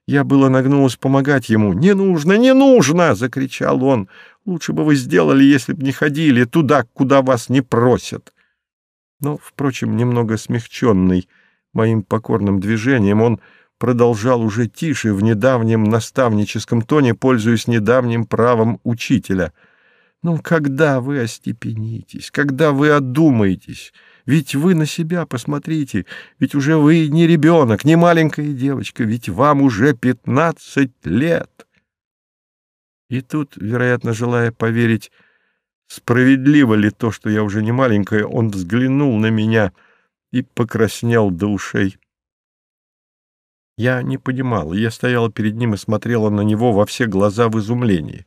Я было нагнулась помогать ему. «Не нужно, не нужно!» — закричал он. «Лучше бы вы сделали, если б не ходили туда, куда вас не просят». Но, впрочем, немного смягченный моим покорным движением, он продолжал уже тише в недавнем наставническом тоне, пользуясь недавним правом учителя. «Ну, когда вы остепенитесь, когда вы одумаетесь? Ведь вы на себя посмотрите, ведь уже вы не ребенок, не маленькая девочка, ведь вам уже пятнадцать лет!» И тут, вероятно, желая поверить, справедливо ли то, что я уже не маленькая, он взглянул на меня и покраснел до ушей. Я не понимал, я стояла перед ним и смотрела на него во все глаза в изумлении.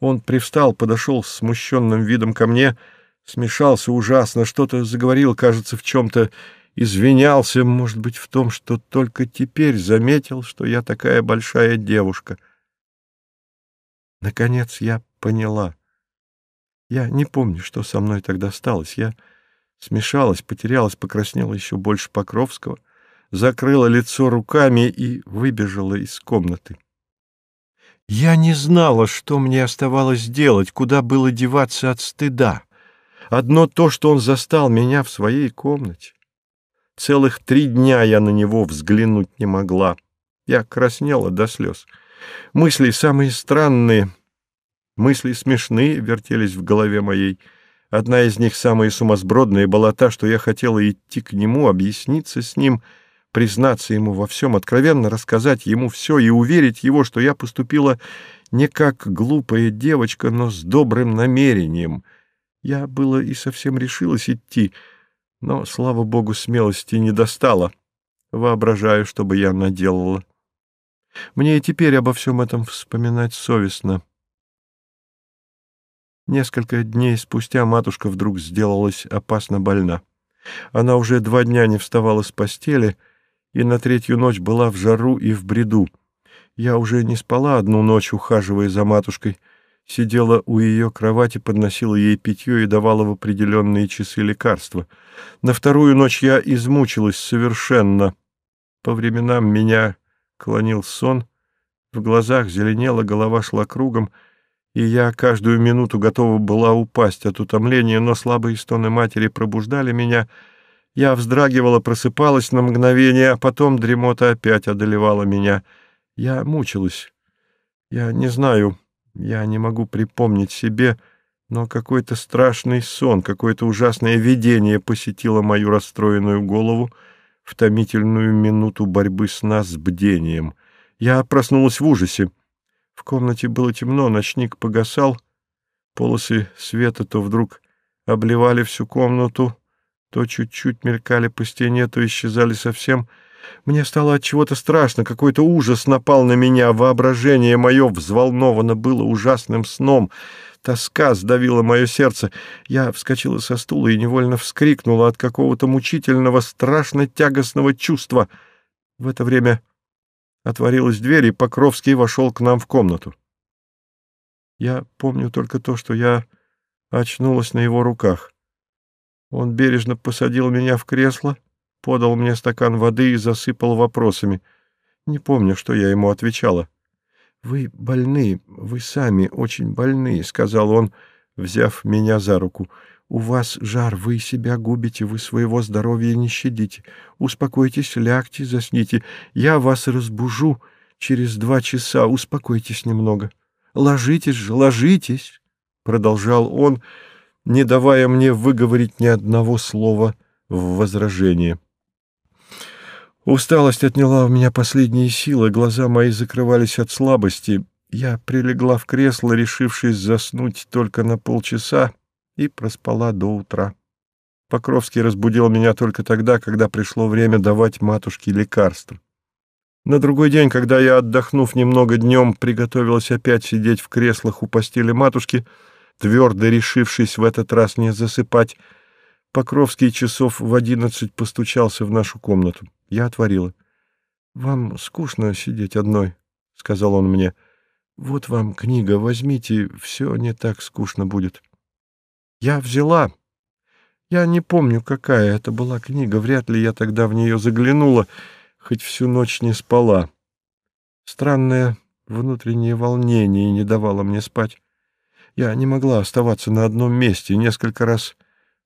Он привстал, подошел с смущенным видом ко мне, смешался ужасно, что-то заговорил, кажется, в чем-то извинялся, может быть, в том, что только теперь заметил, что я такая большая девушка. Наконец я поняла. Я не помню, что со мной тогда сталось. Я смешалась, потерялась, покраснела еще больше Покровского закрыла лицо руками и выбежала из комнаты. Я не знала, что мне оставалось делать, куда было деваться от стыда. Одно то, что он застал меня в своей комнате. Целых три дня я на него взглянуть не могла. Я краснела до слез. Мысли самые странные, мысли смешные вертелись в голове моей. Одна из них, самая сумасбродная, была та, что я хотела идти к нему, объясниться с ним — признаться ему во всем, откровенно рассказать ему все и уверить его, что я поступила не как глупая девочка, но с добрым намерением. Я было и совсем решилась идти, но, слава богу, смелости не достала. Воображаю, что бы я наделала. Мне и теперь обо всем этом вспоминать совестно. Несколько дней спустя матушка вдруг сделалась опасно больна. Она уже два дня не вставала с постели и на третью ночь была в жару и в бреду. Я уже не спала одну ночь, ухаживая за матушкой. Сидела у ее кровати, подносила ей питье и давала в определенные часы лекарства. На вторую ночь я измучилась совершенно. По временам меня клонил сон, в глазах зеленела, голова шла кругом, и я каждую минуту готова была упасть от утомления, но слабые стоны матери пробуждали меня. Я вздрагивала, просыпалась на мгновение, а потом дремота опять одолевала меня. Я мучилась. Я не знаю, я не могу припомнить себе, но какой-то страшный сон, какое-то ужасное видение посетило мою расстроенную голову в томительную минуту борьбы сна с бдением. Я проснулась в ужасе. В комнате было темно, ночник погасал. Полосы света то вдруг обливали всю комнату, то чуть-чуть мелькали по стене, то исчезали совсем. Мне стало от чего-то страшно, какой-то ужас напал на меня, воображение мое взволновано было ужасным сном. Тоска сдавила мое сердце. Я вскочила со стула и невольно вскрикнула от какого-то мучительного, страшно тягостного чувства. В это время Отворилась дверь, и Покровский вошел к нам в комнату. Я помню только то, что я очнулась на его руках. Он бережно посадил меня в кресло, подал мне стакан воды и засыпал вопросами. Не помню, что я ему отвечала. «Вы больны, вы сами очень больны», — сказал он, взяв меня за руку. У вас жар, вы себя губите, вы своего здоровья не щадите. Успокойтесь, лягте, засните. Я вас разбужу через два часа. Успокойтесь немного. Ложитесь же, ложитесь, — продолжал он, не давая мне выговорить ни одного слова в возражение. Усталость отняла у меня последние силы, глаза мои закрывались от слабости. Я прилегла в кресло, решившись заснуть только на полчаса, и проспала до утра. Покровский разбудил меня только тогда, когда пришло время давать матушке лекарства. На другой день, когда я, отдохнув немного днем, приготовилась опять сидеть в креслах у постели матушки, твердо решившись в этот раз не засыпать, Покровский часов в одиннадцать постучался в нашу комнату. Я отворила. — Вам скучно сидеть одной, — сказал он мне. — Вот вам книга, возьмите, все не так скучно будет. — я взяла. Я не помню, какая это была книга, вряд ли я тогда в нее заглянула, хоть всю ночь не спала. Странное внутреннее волнение не давало мне спать. Я не могла оставаться на одном месте, несколько раз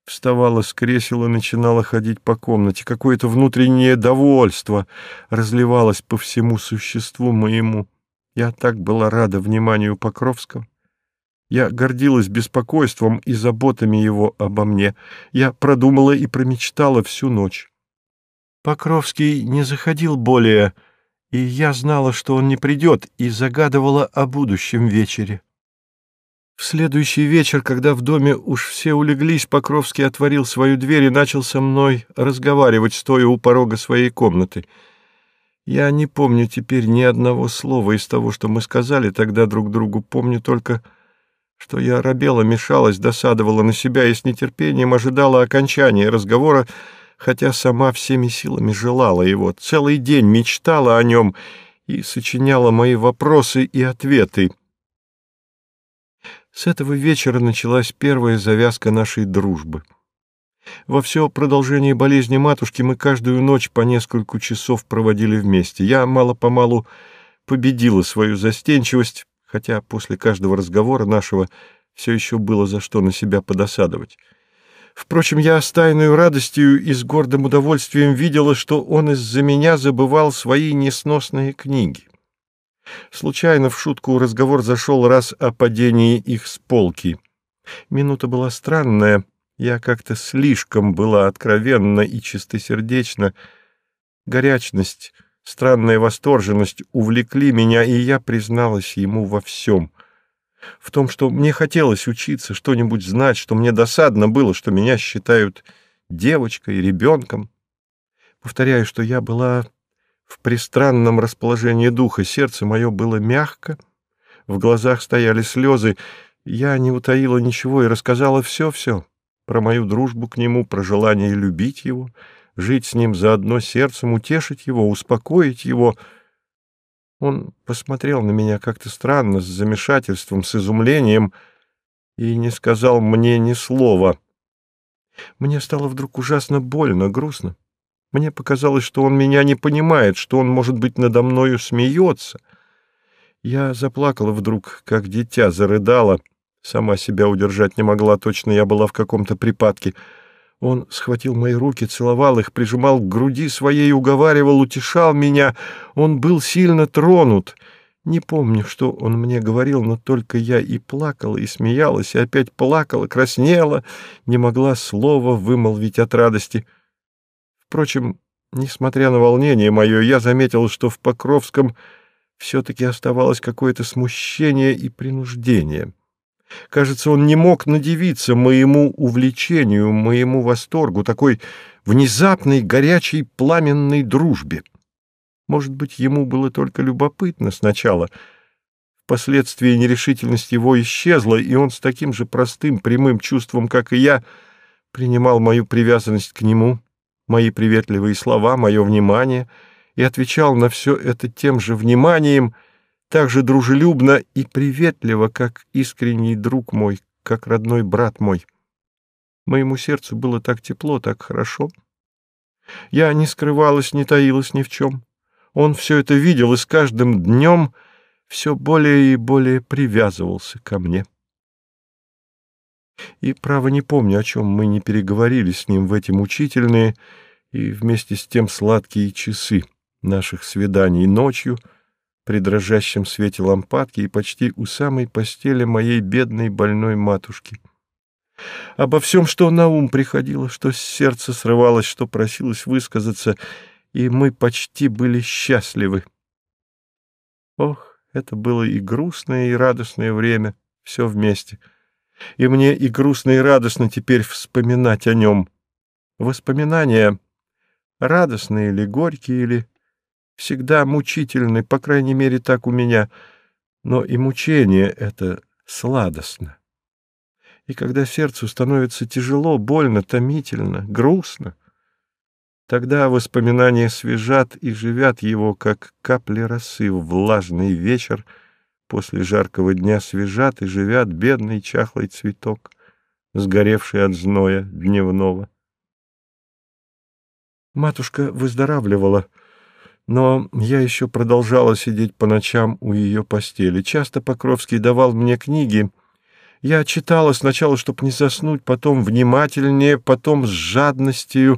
вставала с кресела, начинала ходить по комнате. Какое-то внутреннее довольство разливалось по всему существу моему. Я так была рада вниманию Покровского. Я гордилась беспокойством и заботами его обо мне. Я продумала и промечтала всю ночь. Покровский не заходил более, и я знала, что он не придет, и загадывала о будущем вечере. В следующий вечер, когда в доме уж все улеглись, Покровский отворил свою дверь и начал со мной разговаривать, стоя у порога своей комнаты. Я не помню теперь ни одного слова из того, что мы сказали тогда друг другу, помню только что я робела, мешалась, досадовала на себя и с нетерпением ожидала окончания разговора, хотя сама всеми силами желала его, целый день мечтала о нем и сочиняла мои вопросы и ответы. С этого вечера началась первая завязка нашей дружбы. Во все продолжение болезни матушки мы каждую ночь по несколько часов проводили вместе. Я мало-помалу победила свою застенчивость, хотя после каждого разговора нашего все еще было за что на себя подосадовать. Впрочем, я с тайной радостью и с гордым удовольствием видела, что он из-за меня забывал свои несносные книги. Случайно в шутку разговор зашел раз о падении их с полки. Минута была странная, я как-то слишком была откровенна и чистосердечна, Горячность, странная восторженность увлекли меня, и я призналась ему во всем. В том, что мне хотелось учиться, что-нибудь знать, что мне досадно было, что меня считают девочкой, ребенком. Повторяю, что я была в пристранном расположении духа, сердце мое было мягко, в глазах стояли слезы, я не утаила ничего и рассказала все-все про мою дружбу к нему, про желание любить его, жить с ним заодно сердцем, утешить его, успокоить его. Он посмотрел на меня как-то странно, с замешательством, с изумлением, и не сказал мне ни слова. Мне стало вдруг ужасно больно, грустно. Мне показалось, что он меня не понимает, что он, может быть, надо мною смеется. Я заплакала вдруг, как дитя, зарыдала — Сама себя удержать не могла, точно я была в каком-то припадке. Он схватил мои руки, целовал их, прижимал к груди своей, уговаривал, утешал меня. Он был сильно тронут. Не помню, что он мне говорил, но только я и плакала, и смеялась, и опять плакала, краснела, не могла слова вымолвить от радости. Впрочем, несмотря на волнение мое, я заметил, что в Покровском все-таки оставалось какое-то смущение и принуждение. Кажется, он не мог надевиться моему увлечению, моему восторгу, такой внезапной, горячей, пламенной дружбе. Может быть, ему было только любопытно сначала. Впоследствии нерешительность его исчезла, и он с таким же простым, прямым чувством, как и я, принимал мою привязанность к нему, мои приветливые слова, мое внимание, и отвечал на все это тем же вниманием — так же дружелюбно и приветливо, как искренний друг мой, как родной брат мой. Моему сердцу было так тепло, так хорошо. Я не скрывалась, не таилась ни в чем. Он все это видел и с каждым днем все более и более привязывался ко мне. И, право, не помню, о чем мы не переговорили с ним в эти мучительные и вместе с тем сладкие часы наших свиданий ночью — при дрожащем свете лампадки и почти у самой постели моей бедной больной матушки. Обо всем, что на ум приходило, что с сердца срывалось, что просилось высказаться, и мы почти были счастливы. Ох, это было и грустное, и радостное время, все вместе. И мне и грустно, и радостно теперь вспоминать о нем. Воспоминания, радостные или горькие, или всегда мучительны, по крайней мере, так у меня, но и мучение это сладостно. И когда сердцу становится тяжело, больно, томительно, грустно, тогда воспоминания свежат и живят его, как капли росы в влажный вечер, после жаркого дня свежат и живят бедный чахлый цветок, сгоревший от зноя дневного. Матушка выздоравливала, — но я еще продолжала сидеть по ночам у ее постели. Часто Покровский давал мне книги. Я читала сначала, чтобы не заснуть, потом внимательнее, потом с жадностью.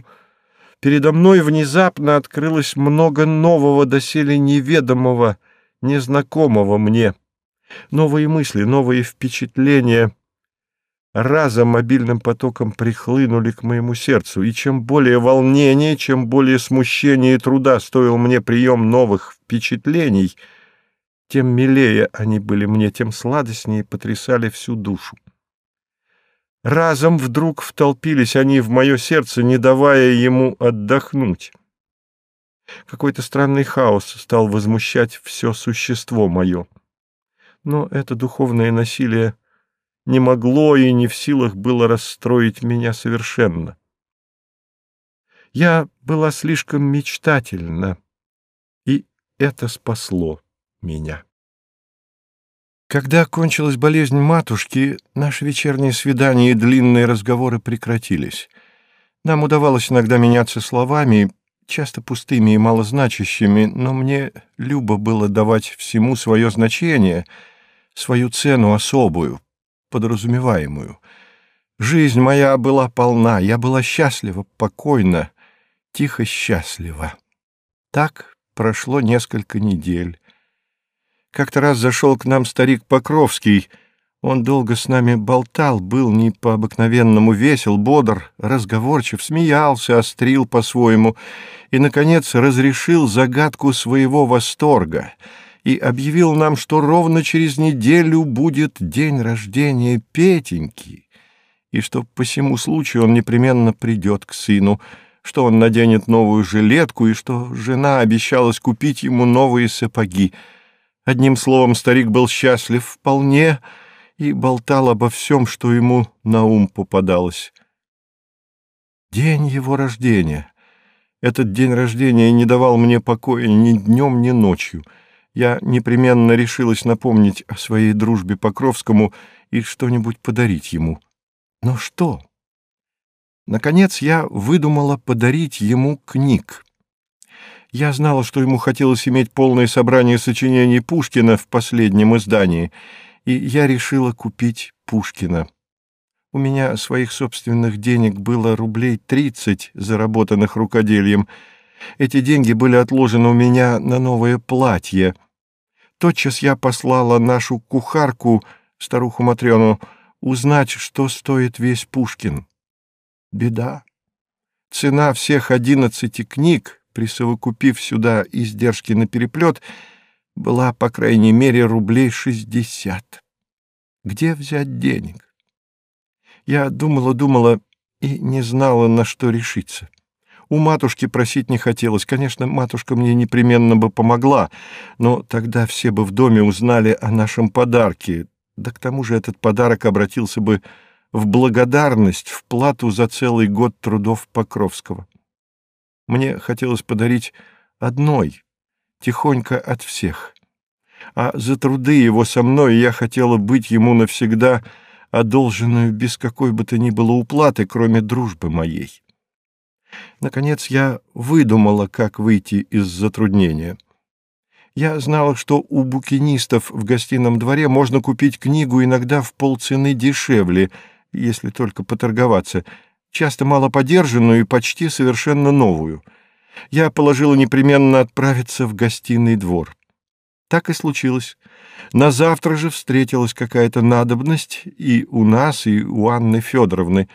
Передо мной внезапно открылось много нового, доселе неведомого, незнакомого мне. Новые мысли, новые впечатления — разом мобильным потоком прихлынули к моему сердцу, и чем более волнения, чем более смущения и труда стоил мне прием новых впечатлений, тем милее они были мне, тем сладостнее потрясали всю душу. Разом вдруг втолпились они в мое сердце, не давая ему отдохнуть. Какой-то странный хаос стал возмущать все существо мое. Но это духовное насилие не могло и не в силах было расстроить меня совершенно. Я была слишком мечтательна, и это спасло меня. Когда кончилась болезнь матушки, наши вечерние свидания и длинные разговоры прекратились. Нам удавалось иногда меняться словами, часто пустыми и малозначащими, но мне любо было давать всему свое значение, свою цену особую, подразумеваемую. Жизнь моя была полна, я была счастлива, покойна, тихо счастлива. Так прошло несколько недель. Как-то раз зашел к нам старик Покровский. Он долго с нами болтал, был не по-обыкновенному весел, бодр, разговорчив, смеялся, острил по-своему и, наконец, разрешил загадку своего восторга и объявил нам, что ровно через неделю будет день рождения Петеньки, и что по всему случаю он непременно придет к сыну, что он наденет новую жилетку и что жена обещалась купить ему новые сапоги. Одним словом, старик был счастлив вполне и болтал обо всем, что ему на ум попадалось. День его рождения. Этот день рождения не давал мне покоя ни днем, ни ночью. Я непременно решилась напомнить о своей дружбе Покровскому и что-нибудь подарить ему. Но что? Наконец я выдумала подарить ему книг. Я знала, что ему хотелось иметь полное собрание сочинений Пушкина в последнем издании, и я решила купить Пушкина. У меня своих собственных денег было рублей тридцать, заработанных рукоделием. Эти деньги были отложены у меня на новое платье. Тотчас я послала нашу кухарку, старуху Матрёну, узнать, что стоит весь Пушкин беда. Цена всех одиннадцати книг, присовокупив сюда издержки на переплет, была, по крайней мере, рублей шестьдесят. Где взять денег? Я думала-думала и не знала, на что решиться. У матушки просить не хотелось. Конечно, матушка мне непременно бы помогла, но тогда все бы в доме узнали о нашем подарке. Да к тому же этот подарок обратился бы в благодарность в плату за целый год трудов Покровского. Мне хотелось подарить одной, тихонько от всех. А за труды его со мной я хотела быть ему навсегда одолженную без какой бы то ни было уплаты, кроме дружбы моей. Наконец я выдумала, как выйти из затруднения. Я знала, что у букинистов в гостином дворе можно купить книгу иногда в полцены дешевле — если только поторговаться, часто мало подержанную и почти совершенно новую. Я положила непременно отправиться в гостиный двор. Так и случилось. На завтра же встретилась какая-то надобность и у нас, и у Анны Федоровны.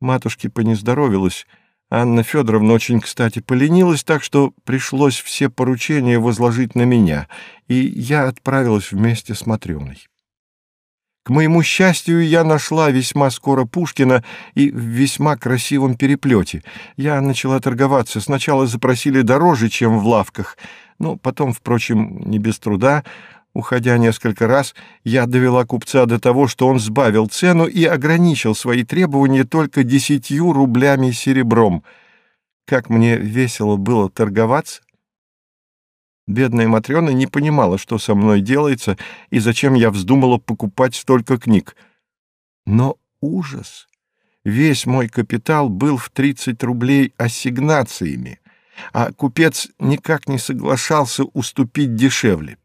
Матушке понездоровилась. Анна Федоровна очень, кстати, поленилась, так что пришлось все поручения возложить на меня, и я отправилась вместе с Матрёной. К моему счастью, я нашла весьма скоро Пушкина и в весьма красивом переплете. Я начала торговаться. Сначала запросили дороже, чем в лавках, но потом, впрочем, не без труда, уходя несколько раз, я довела купца до того, что он сбавил цену и ограничил свои требования только десятью рублями серебром. Как мне весело было торговаться! Бедная Матрена не понимала, что со мной делается и зачем я вздумала покупать столько книг. Но ужас! Весь мой капитал был в 30 рублей ассигнациями, а купец никак не соглашался уступить дешевле.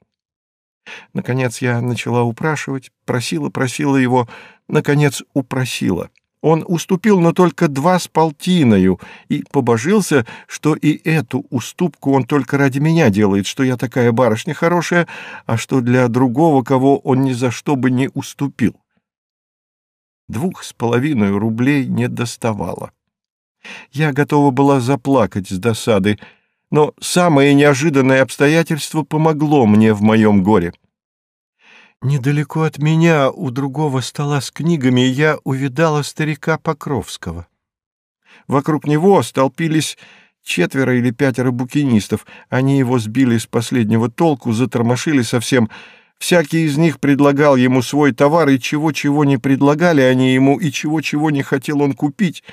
Наконец я начала упрашивать, просила-просила его, наконец упросила — он уступил, но только два с полтиною, и побожился, что и эту уступку он только ради меня делает, что я такая барышня хорошая, а что для другого, кого он ни за что бы не уступил. Двух с половиной рублей не доставало. Я готова была заплакать с досады, но самое неожиданное обстоятельство помогло мне в моем горе. Недалеко от меня, у другого стола с книгами, я увидала старика Покровского. Вокруг него столпились четверо или пятеро букинистов. Они его сбили с последнего толку, затормошили совсем. Всякий из них предлагал ему свой товар, и чего-чего не предлагали они ему, и чего-чего не хотел он купить.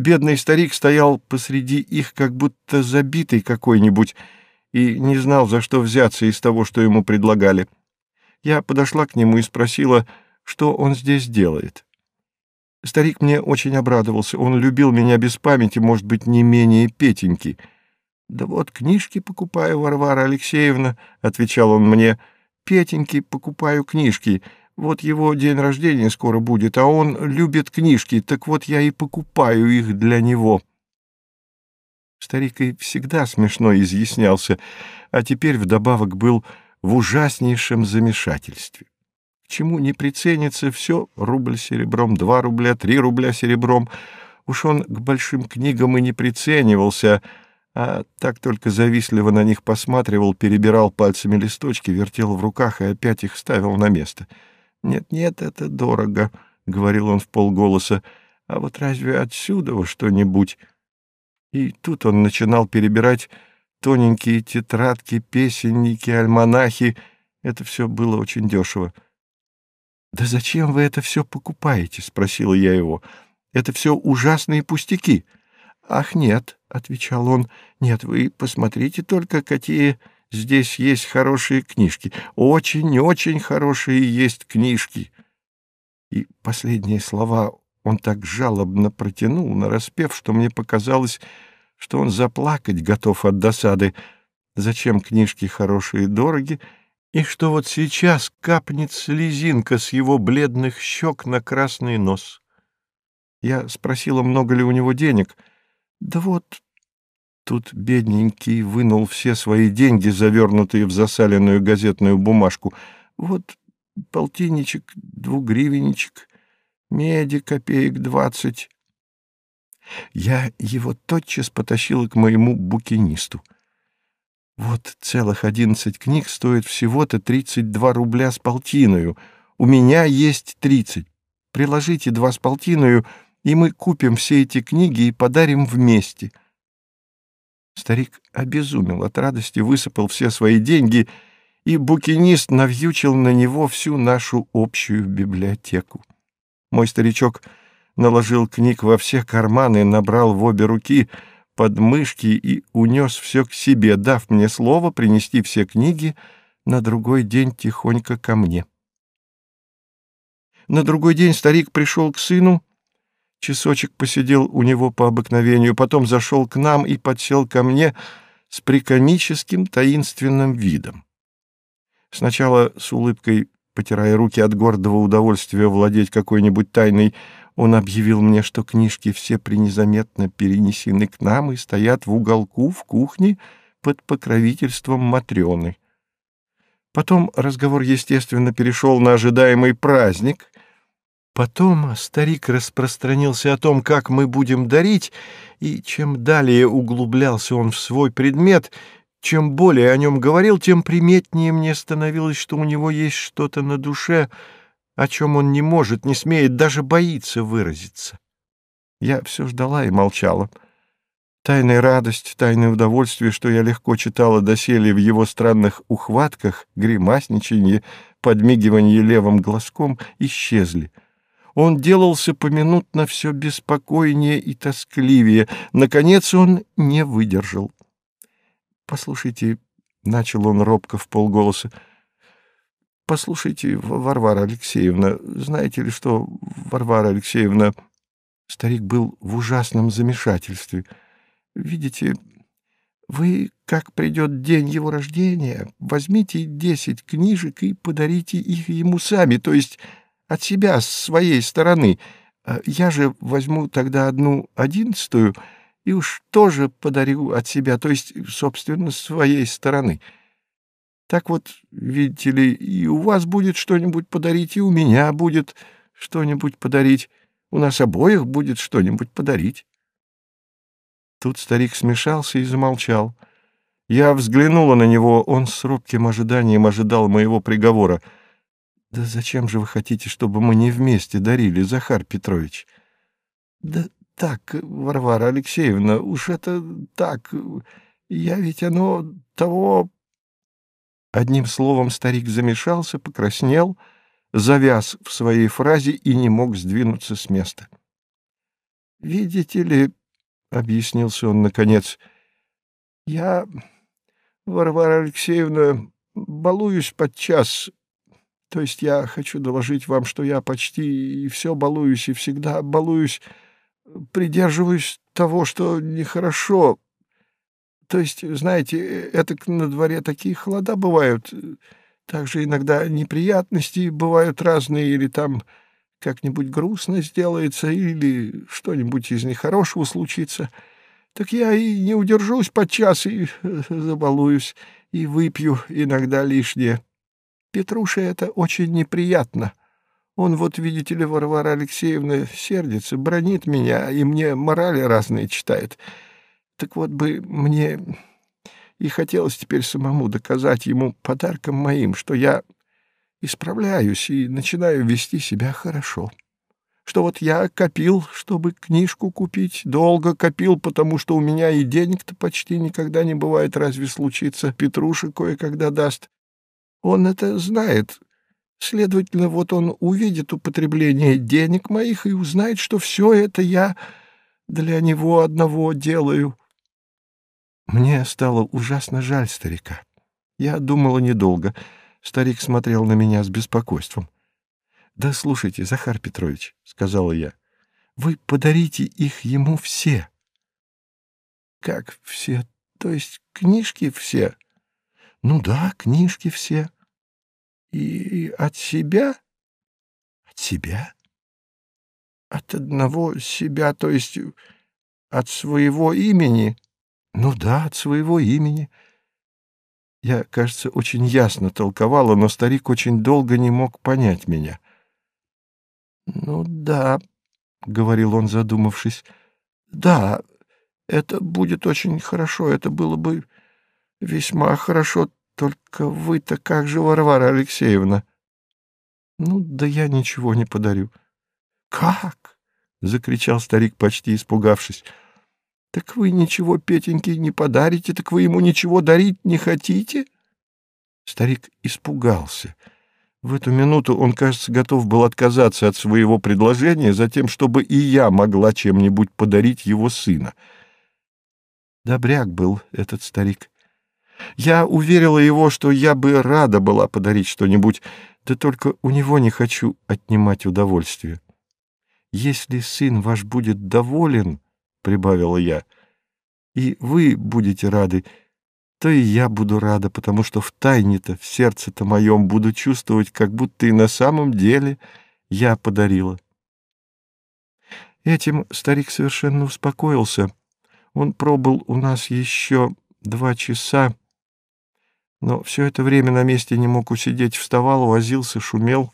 Бедный старик стоял посреди их, как будто забитый какой-нибудь, и не знал, за что взяться из того, что ему предлагали. — я подошла к нему и спросила, что он здесь делает. Старик мне очень обрадовался. Он любил меня без памяти, может быть, не менее Петеньки. «Да вот книжки покупаю, Варвара Алексеевна», — отвечал он мне. «Петеньки покупаю книжки. Вот его день рождения скоро будет, а он любит книжки, так вот я и покупаю их для него». Старик и всегда смешно изъяснялся, а теперь вдобавок был в ужаснейшем замешательстве. чему не приценится, все рубль серебром, два рубля, три рубля серебром. Уж он к большим книгам и не приценивался, а так только завистливо на них посматривал, перебирал пальцами листочки, вертел в руках и опять их ставил на место. «Нет-нет, это дорого», — говорил он в полголоса, — «а вот разве отсюда что-нибудь?» И тут он начинал перебирать тоненькие тетрадки, песенники, альманахи. Это все было очень дешево. «Да зачем вы это все покупаете?» — спросила я его. «Это все ужасные пустяки». «Ах, нет», — отвечал он, — «нет, вы посмотрите только, какие здесь есть хорошие книжки. Очень-очень хорошие есть книжки». И последние слова он так жалобно протянул, нараспев, что мне показалось, что он заплакать готов от досады. Зачем книжки хорошие и дороги, и что вот сейчас капнет слезинка с его бледных щек на красный нос. Я спросила, много ли у него денег. Да вот... Тут бедненький вынул все свои деньги, завернутые в засаленную газетную бумажку. Вот полтинничек, двугривенничек, меди копеек двадцать. Я его тотчас потащила к моему букинисту. Вот целых одиннадцать книг стоит всего-то тридцать два рубля с полтиною. У меня есть тридцать. Приложите два с полтиною, и мы купим все эти книги и подарим вместе. Старик обезумел от радости, высыпал все свои деньги, и букинист навьючил на него всю нашу общую библиотеку. Мой старичок наложил книг во все карманы, набрал в обе руки подмышки и унес все к себе, дав мне слово принести все книги на другой день тихонько ко мне. На другой день старик пришел к сыну, часочек посидел у него по обыкновению, потом зашел к нам и подсел ко мне с прикомическим таинственным видом. Сначала с улыбкой, потирая руки от гордого удовольствия владеть какой-нибудь тайной он объявил мне, что книжки все пренезаметно перенесены к нам и стоят в уголку в кухне под покровительством Матрёны. Потом разговор, естественно, перешел на ожидаемый праздник. Потом старик распространился о том, как мы будем дарить, и чем далее углублялся он в свой предмет, чем более о нем говорил, тем приметнее мне становилось, что у него есть что-то на душе — о чем он не может, не смеет, даже боится выразиться. Я все ждала и молчала. Тайная радость, тайное удовольствие, что я легко читала доселе в его странных ухватках, гримасничанье, подмигиванье левым глазком, исчезли. Он делался поминутно все беспокойнее и тоскливее. Наконец он не выдержал. «Послушайте», — начал он робко в полголоса, — Послушайте, Варвара Алексеевна, знаете ли что, Варвара Алексеевна...» Старик был в ужасном замешательстве. «Видите, вы, как придет день его рождения, возьмите десять книжек и подарите их ему сами, то есть от себя, с своей стороны. А я же возьму тогда одну одиннадцатую и уж тоже подарю от себя, то есть, собственно, с своей стороны». Так вот, видите ли, и у вас будет что-нибудь подарить, и у меня будет что-нибудь подарить. У нас обоих будет что-нибудь подарить. Тут старик смешался и замолчал. Я взглянула на него, он с робким ожиданием ожидал моего приговора. «Да зачем же вы хотите, чтобы мы не вместе дарили, Захар Петрович?» «Да так, Варвара Алексеевна, уж это так. Я ведь оно того Одним словом, старик замешался, покраснел, завяз в своей фразе и не мог сдвинуться с места. «Видите ли, — объяснился он наконец, — я, Варвара Алексеевна, балуюсь подчас, то есть я хочу доложить вам, что я почти и все балуюсь, и всегда балуюсь, придерживаюсь того, что нехорошо, то есть, знаете, это на дворе такие холода бывают. Также иногда неприятности бывают разные, или там как-нибудь грустно сделается, или что-нибудь из нехорошего случится. Так я и не удержусь подчас, и забалуюсь, и выпью иногда лишнее. Петруше это очень неприятно. Он вот, видите ли, Варвара Алексеевна сердится, бронит меня и мне морали разные читает. Так вот бы мне и хотелось теперь самому доказать ему подарком моим, что я исправляюсь и начинаю вести себя хорошо. Что вот я копил, чтобы книжку купить, долго копил, потому что у меня и денег-то почти никогда не бывает, разве случится, Петруша кое-когда даст. Он это знает. Следовательно, вот он увидит употребление денег моих и узнает, что все это я для него одного делаю. Мне стало ужасно жаль старика. Я думала недолго. Старик смотрел на меня с беспокойством. — Да слушайте, Захар Петрович, — сказала я, — вы подарите их ему все. — Как все? То есть книжки все? — Ну да, книжки все. — И от себя? — От себя? — От одного себя, то есть от своего имени? — Ну да, от своего имени. — я, кажется, очень ясно толковала, но старик очень долго не мог понять меня. «Ну да», — говорил он, задумавшись, — «да, это будет очень хорошо, это было бы весьма хорошо, только вы-то как же, Варвара Алексеевна?» «Ну, да я ничего не подарю». «Как?» — закричал старик, почти испугавшись. Так вы ничего Петеньке не подарите, так вы ему ничего дарить не хотите? Старик испугался. В эту минуту он, кажется, готов был отказаться от своего предложения за тем, чтобы и я могла чем-нибудь подарить его сына. Добряк был этот старик. Я уверила его, что я бы рада была подарить что-нибудь, да только у него не хочу отнимать удовольствие. Если сын ваш будет доволен, — прибавила я, — и вы будете рады, то и я буду рада, потому что в тайне-то, в сердце-то моем буду чувствовать, как будто и на самом деле я подарила. Этим старик совершенно успокоился. Он пробыл у нас еще два часа, но все это время на месте не мог усидеть, вставал, возился, шумел,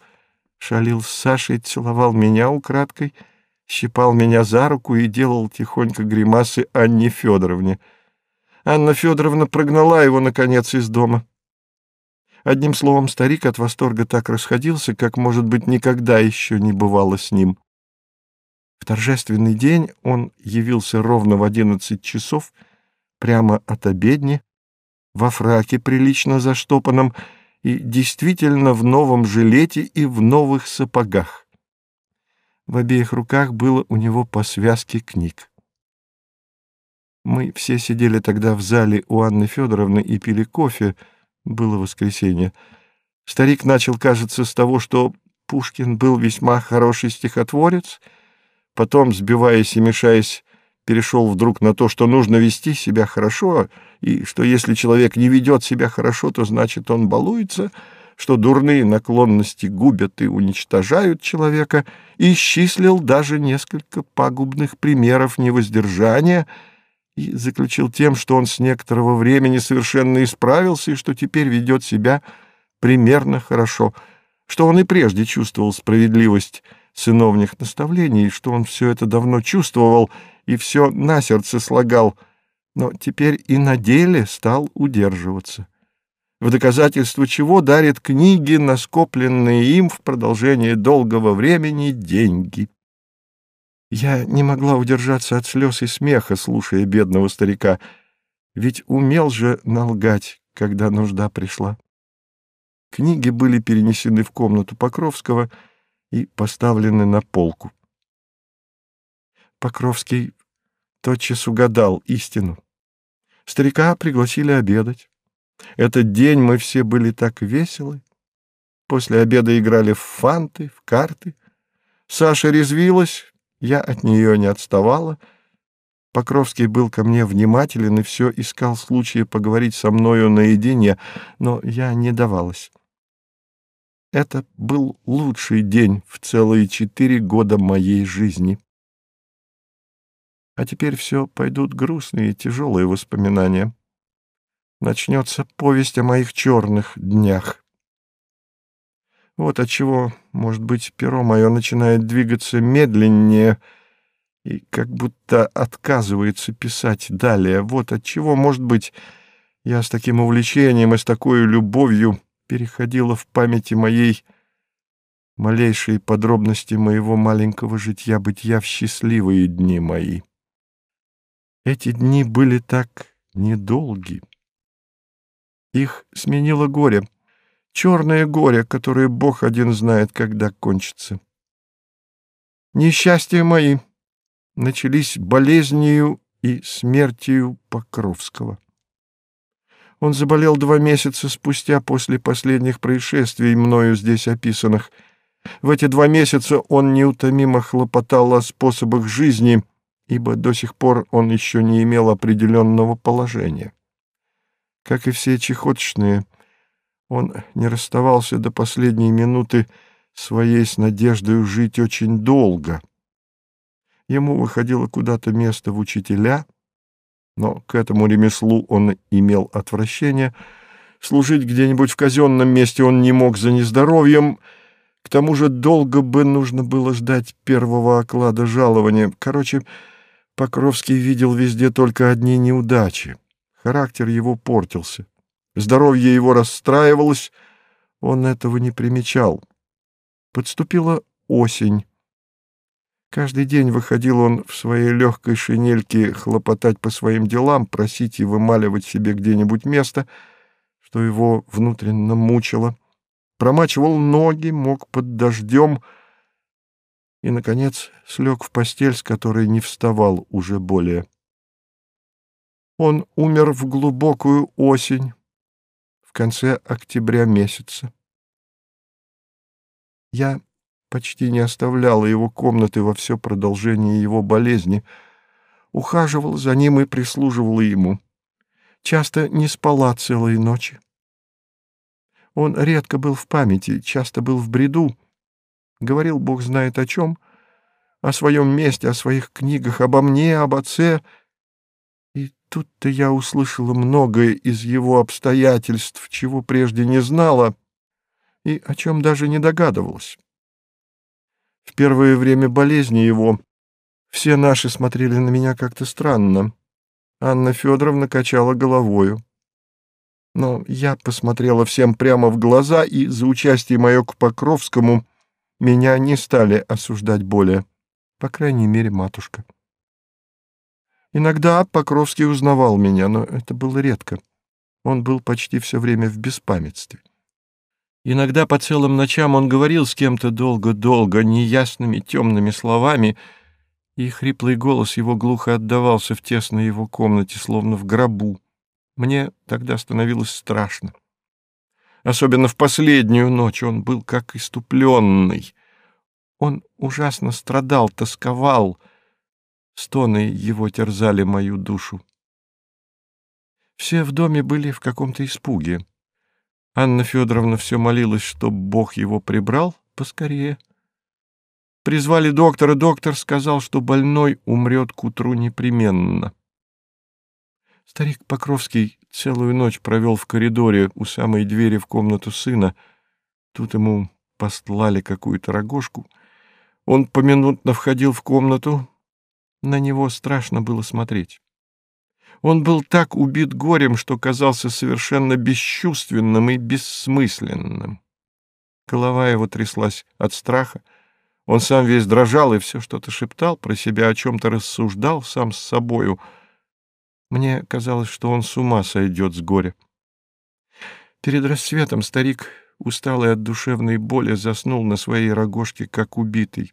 шалил с Сашей, целовал меня украдкой — щипал меня за руку и делал тихонько гримасы Анне Федоровне. Анна Федоровна прогнала его, наконец, из дома. Одним словом, старик от восторга так расходился, как, может быть, никогда еще не бывало с ним. В торжественный день он явился ровно в одиннадцать часов, прямо от обедни, во фраке прилично заштопанном и действительно в новом жилете и в новых сапогах. В обеих руках было у него по связке книг. Мы все сидели тогда в зале у Анны Федоровны и пили кофе. Было воскресенье. Старик начал, кажется, с того, что Пушкин был весьма хороший стихотворец, потом, сбиваясь и мешаясь, перешел вдруг на то, что нужно вести себя хорошо, и что если человек не ведет себя хорошо, то значит он балуется — что дурные наклонности губят и уничтожают человека, и исчислил даже несколько пагубных примеров невоздержания и заключил тем, что он с некоторого времени совершенно исправился и что теперь ведет себя примерно хорошо, что он и прежде чувствовал справедливость сыновних наставлений, что он все это давно чувствовал и все на сердце слагал, но теперь и на деле стал удерживаться в доказательство чего дарит книги, наскопленные им в продолжение долгого времени деньги. Я не могла удержаться от слез и смеха, слушая бедного старика, ведь умел же налгать, когда нужда пришла. Книги были перенесены в комнату Покровского и поставлены на полку. Покровский тотчас угадал истину. Старика пригласили обедать. Этот день мы все были так веселы. После обеда играли в фанты, в карты. Саша резвилась, я от нее не отставала. Покровский был ко мне внимателен и все искал случая поговорить со мною наедине, но я не давалась. Это был лучший день в целые четыре года моей жизни. А теперь все пойдут грустные и тяжелые воспоминания начнется повесть о моих черных днях. Вот отчего, может быть, перо мое начинает двигаться медленнее и как будто отказывается писать далее. Вот отчего, может быть, я с таким увлечением и с такой любовью переходила в памяти моей малейшие подробности моего маленького житья-бытия в счастливые дни мои. Эти дни были так недолги. Их сменило горе, черное горе, которое Бог один знает, когда кончится. Несчастья мои начались болезнью и смертью Покровского. Он заболел два месяца спустя после последних происшествий, мною здесь описанных — в эти два месяца он неутомимо хлопотал о способах жизни, ибо до сих пор он еще не имел определенного положения. Как и все чехоточные, он не расставался до последней минуты своей с надеждой жить очень долго. Ему выходило куда-то место в учителя, но к этому ремеслу он имел отвращение. Служить где-нибудь в казенном месте он не мог за нездоровьем — к тому же долго бы нужно было ждать первого оклада жалования. Короче, Покровский видел везде только одни неудачи. Характер его портился. Здоровье его расстраивалось, он этого не примечал. Подступила осень. Каждый день выходил он в своей легкой шинельке хлопотать по своим делам, просить и вымаливать себе где-нибудь место, что его внутренно мучило — промачивал ноги, мог под дождем и, наконец, слег в постель, с которой не вставал уже более. Он умер в глубокую осень, в конце октября месяца. Я почти не оставляла его комнаты во все продолжение его болезни, ухаживала за ним и прислуживала ему. Часто не спала целые ночи. Он редко был в памяти, часто был в бреду. Говорил, бог знает о чем, о своем месте, о своих книгах, обо мне, об отце. И тут-то я услышала многое из его обстоятельств, чего прежде не знала и о чем даже не догадывалась. В первое время болезни его все наши смотрели на меня как-то странно. Анна Федоровна качала головою. Но я посмотрела всем прямо в глаза, и за участие мое к Покровскому меня не стали осуждать более. По крайней мере, матушка. Иногда Покровский узнавал меня, но это было редко. Он был почти все время в беспамятстве. Иногда по целым ночам он говорил с кем-то долго-долго, неясными темными словами, и хриплый голос его глухо отдавался в тесной его комнате, словно в гробу. Мне тогда становилось страшно. Особенно в последнюю ночь он был как иступленный. Он ужасно страдал, тосковал. Стоны его терзали мою душу. Все в доме были в каком-то испуге. Анна Федоровна все молилась, чтоб Бог его прибрал поскорее. Призвали доктора, доктор сказал, что больной умрет к утру непременно. Старик Покровский целую ночь провел в коридоре у самой двери в комнату сына. Тут ему постлали какую-то рогожку. Он поминутно входил в комнату. На него страшно было смотреть. Он был так убит горем, что казался совершенно бесчувственным и бессмысленным. Голова его тряслась от страха. Он сам весь дрожал и все что-то шептал, про себя о чем-то рассуждал сам с собою — мне казалось, что он с ума сойдет с горя. Перед рассветом старик, усталый от душевной боли, заснул на своей рогожке, как убитый.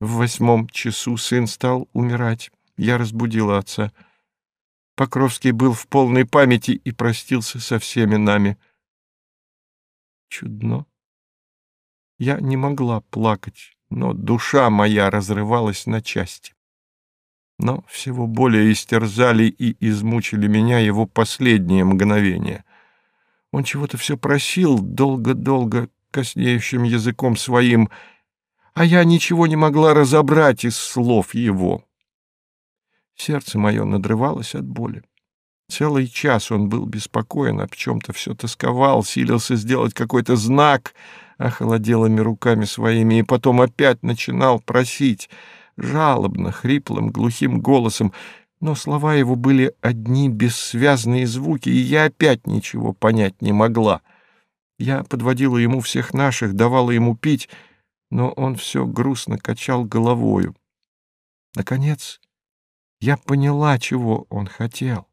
В восьмом часу сын стал умирать. Я разбудила отца. Покровский был в полной памяти и простился со всеми нами. Чудно. Я не могла плакать, но душа моя разрывалась на части. Но всего более истерзали и измучили меня его последние мгновения. Он чего-то все просил, долго-долго, коснеющим языком своим, а я ничего не могла разобрать из слов его. Сердце мое надрывалось от боли. Целый час он был беспокоен, об чем-то все тосковал, силился сделать какой-то знак охолоделыми руками своими, и потом опять начинал просить, жалобно, хриплым, глухим голосом, но слова его были одни бессвязные звуки, и я опять ничего понять не могла. Я подводила ему всех наших, давала ему пить, но он все грустно качал головою. Наконец, я поняла, чего он хотел.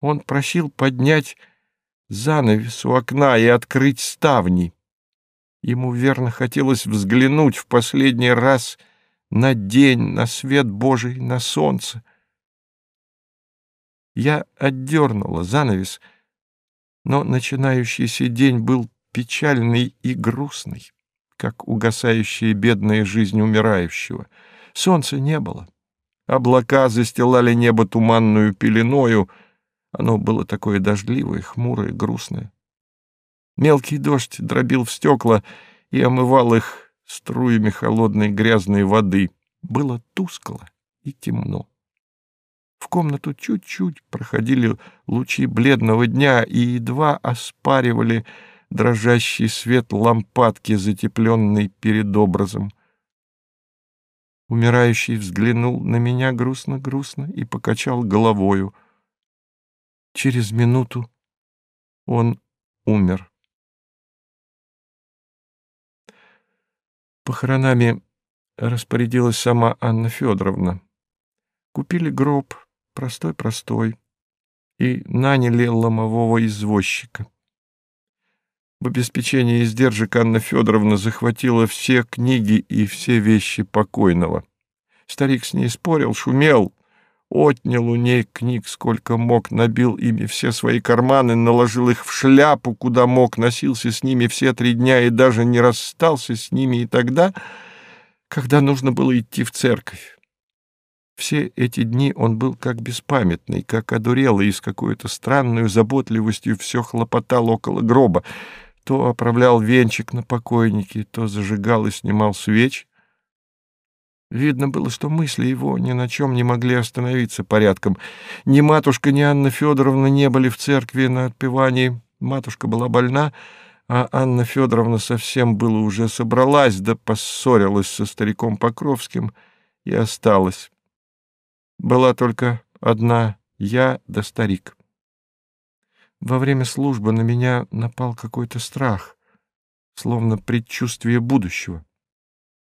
Он просил поднять занавес у окна и открыть ставни. Ему верно хотелось взглянуть в последний раз на день, на свет Божий, на солнце. Я отдернула занавес, но начинающийся день был печальный и грустный, как угасающая бедная жизнь умирающего. Солнца не было. Облака застилали небо туманную пеленою — оно было такое дождливое, хмурое, грустное. Мелкий дождь дробил в стекла и омывал их струями холодной грязной воды. Было тускло и темно. В комнату чуть-чуть проходили лучи бледного дня и едва оспаривали дрожащий свет лампадки, затепленной перед образом. Умирающий взглянул на меня грустно-грустно и покачал головою — Через минуту он умер. Похоронами распорядилась сама Анна Федоровна. Купили гроб, простой-простой, и наняли ломового извозчика. В обеспечении издержек Анна Федоровна захватила все книги и все вещи покойного. Старик с ней спорил, шумел, отнял у ней книг сколько мог, набил ими все свои карманы, наложил их в шляпу, куда мог, носился с ними все три дня и даже не расстался с ними и тогда, когда нужно было идти в церковь. Все эти дни он был как беспамятный, как одурелый и с какой-то странной заботливостью все хлопотал около гроба, то оправлял венчик на покойнике, то зажигал и снимал свечи, Видно было, что мысли его ни на чем не могли остановиться порядком. Ни матушка, ни Анна Федоровна не были в церкви на отпевании. Матушка была больна, а Анна Федоровна совсем было уже собралась, да поссорилась со стариком Покровским и осталась. Была только одна я да старик. Во время службы на меня напал какой-то страх, словно предчувствие будущего.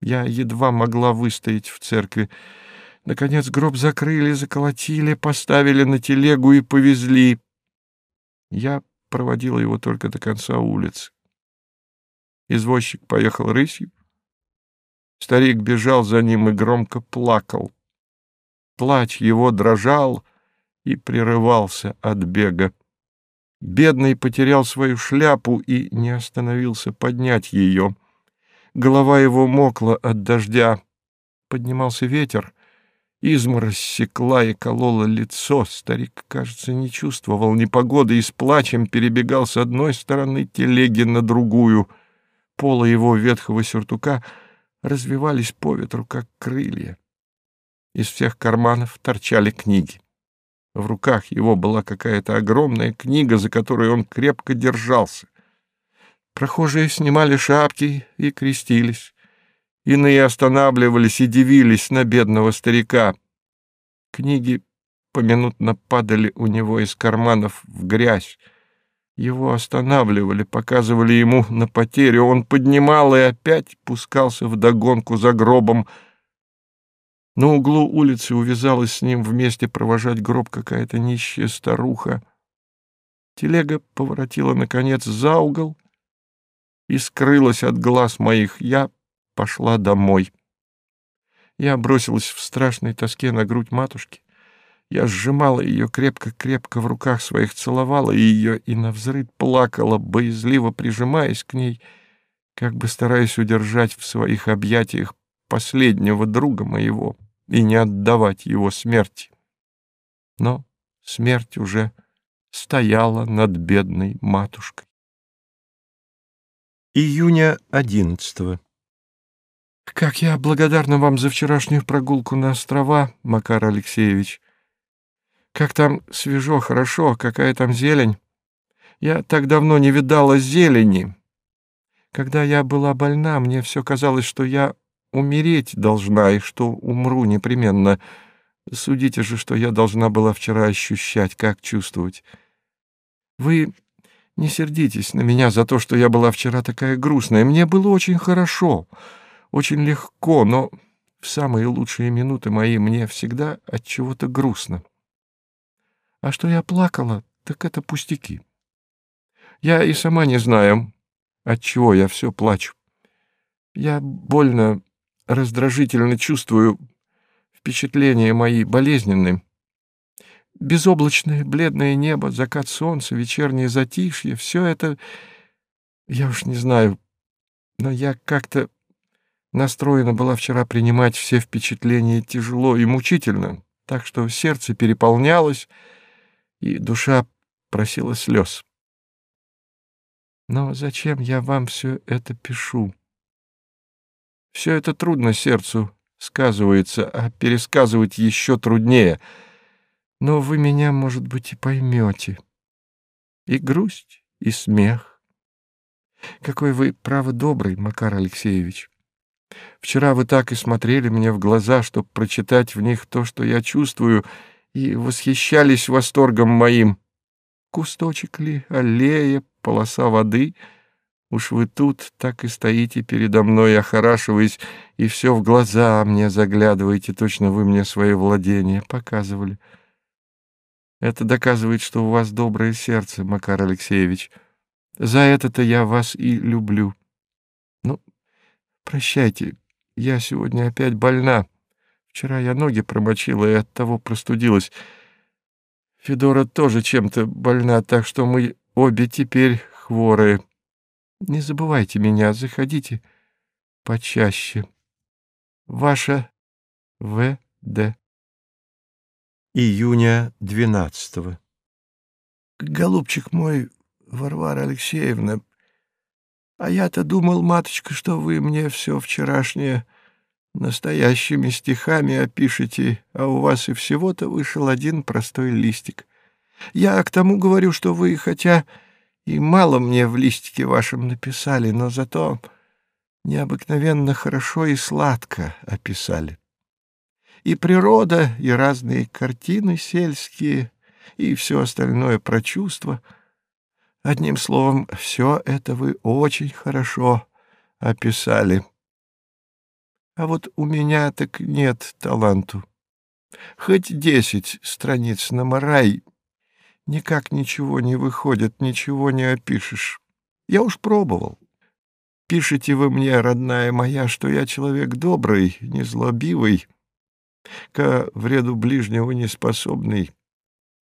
Я едва могла выстоять в церкви. Наконец гроб закрыли, заколотили, поставили на телегу и повезли. Я проводила его только до конца улицы. Извозчик поехал рысью. Старик бежал за ним и громко плакал. Плач его дрожал и прерывался от бега. Бедный потерял свою шляпу и не остановился поднять ее. Голова его мокла от дождя. Поднимался ветер. Изморозь секла и колола лицо. Старик, кажется, не чувствовал непогоды и с плачем перебегал с одной стороны телеги на другую. Полы его ветхого сюртука развивались по ветру, как крылья. Из всех карманов торчали книги. В руках его была какая-то огромная книга, за которую он крепко держался. Прохожие снимали шапки и крестились. Иные останавливались и дивились на бедного старика. Книги поминутно падали у него из карманов в грязь. Его останавливали, показывали ему на потерю. Он поднимал и опять пускался в догонку за гробом. На углу улицы увязалась с ним вместе провожать гроб какая-то нищая старуха. Телега поворотила, наконец, за угол — и скрылась от глаз моих. Я пошла домой. Я бросилась в страшной тоске на грудь матушки. Я сжимала ее крепко-крепко в руках своих, целовала ее и навзрыд плакала, боязливо прижимаясь к ней, как бы стараясь удержать в своих объятиях последнего друга моего и не отдавать его смерти. Но смерть уже стояла над бедной матушкой июня 11 Как я благодарна вам за вчерашнюю прогулку на острова, Макар Алексеевич. Как там свежо, хорошо, какая там зелень. Я так давно не видала зелени. Когда я была больна, мне все казалось, что я умереть должна и что умру непременно. Судите же, что я должна была вчера ощущать, как чувствовать. Вы не сердитесь на меня за то, что я была вчера такая грустная. Мне было очень хорошо, очень легко, но в самые лучшие минуты мои мне всегда от чего-то грустно. А что я плакала, так это пустяки. Я и сама не знаю, от чего я все плачу. Я больно, раздражительно чувствую, впечатления мои болезненные. Безоблачное, бледное небо, закат солнца, вечернее затишье — все это... Я уж не знаю, но я как-то настроена была вчера принимать все впечатления тяжело и мучительно, так что сердце переполнялось, и душа просила слез. Но зачем я вам все это пишу? Все это трудно сердцу сказывается, а пересказывать еще труднее. Но вы меня, может быть, и поймете. И грусть, и смех. Какой вы, право, добрый, Макар Алексеевич. Вчера вы так и смотрели мне в глаза, чтобы прочитать в них то, что я чувствую, и восхищались восторгом моим. Кусточек ли, аллея, полоса воды — Уж вы тут так и стоите передо мной, охорашиваясь, и все в глаза мне заглядываете, точно вы мне свои владения показывали. Это доказывает, что у вас доброе сердце, Макар Алексеевич. За это-то я вас и люблю. Ну, прощайте, я сегодня опять больна. Вчера я ноги промочила и оттого простудилась. Федора тоже чем-то больна, так что мы обе теперь хворые. Не забывайте меня, заходите почаще. Ваша В.Д. Июня 12 -го. Голубчик мой, Варвара Алексеевна, а я-то думал, маточка, что вы мне все вчерашнее настоящими стихами опишете, а у вас и всего-то вышел один простой листик. Я к тому говорю, что вы, хотя и мало мне в листике вашем написали, но зато необыкновенно хорошо и сладко описали. И природа, и разные картины сельские, и все остальное про чувства. Одним словом, все это вы очень хорошо описали. А вот у меня так нет таланту. Хоть десять страниц на морай Никак ничего не выходит, ничего не опишешь. Я уж пробовал. Пишите вы мне, родная моя, что я человек добрый, незлобивый, ко вреду ближнего неспособный,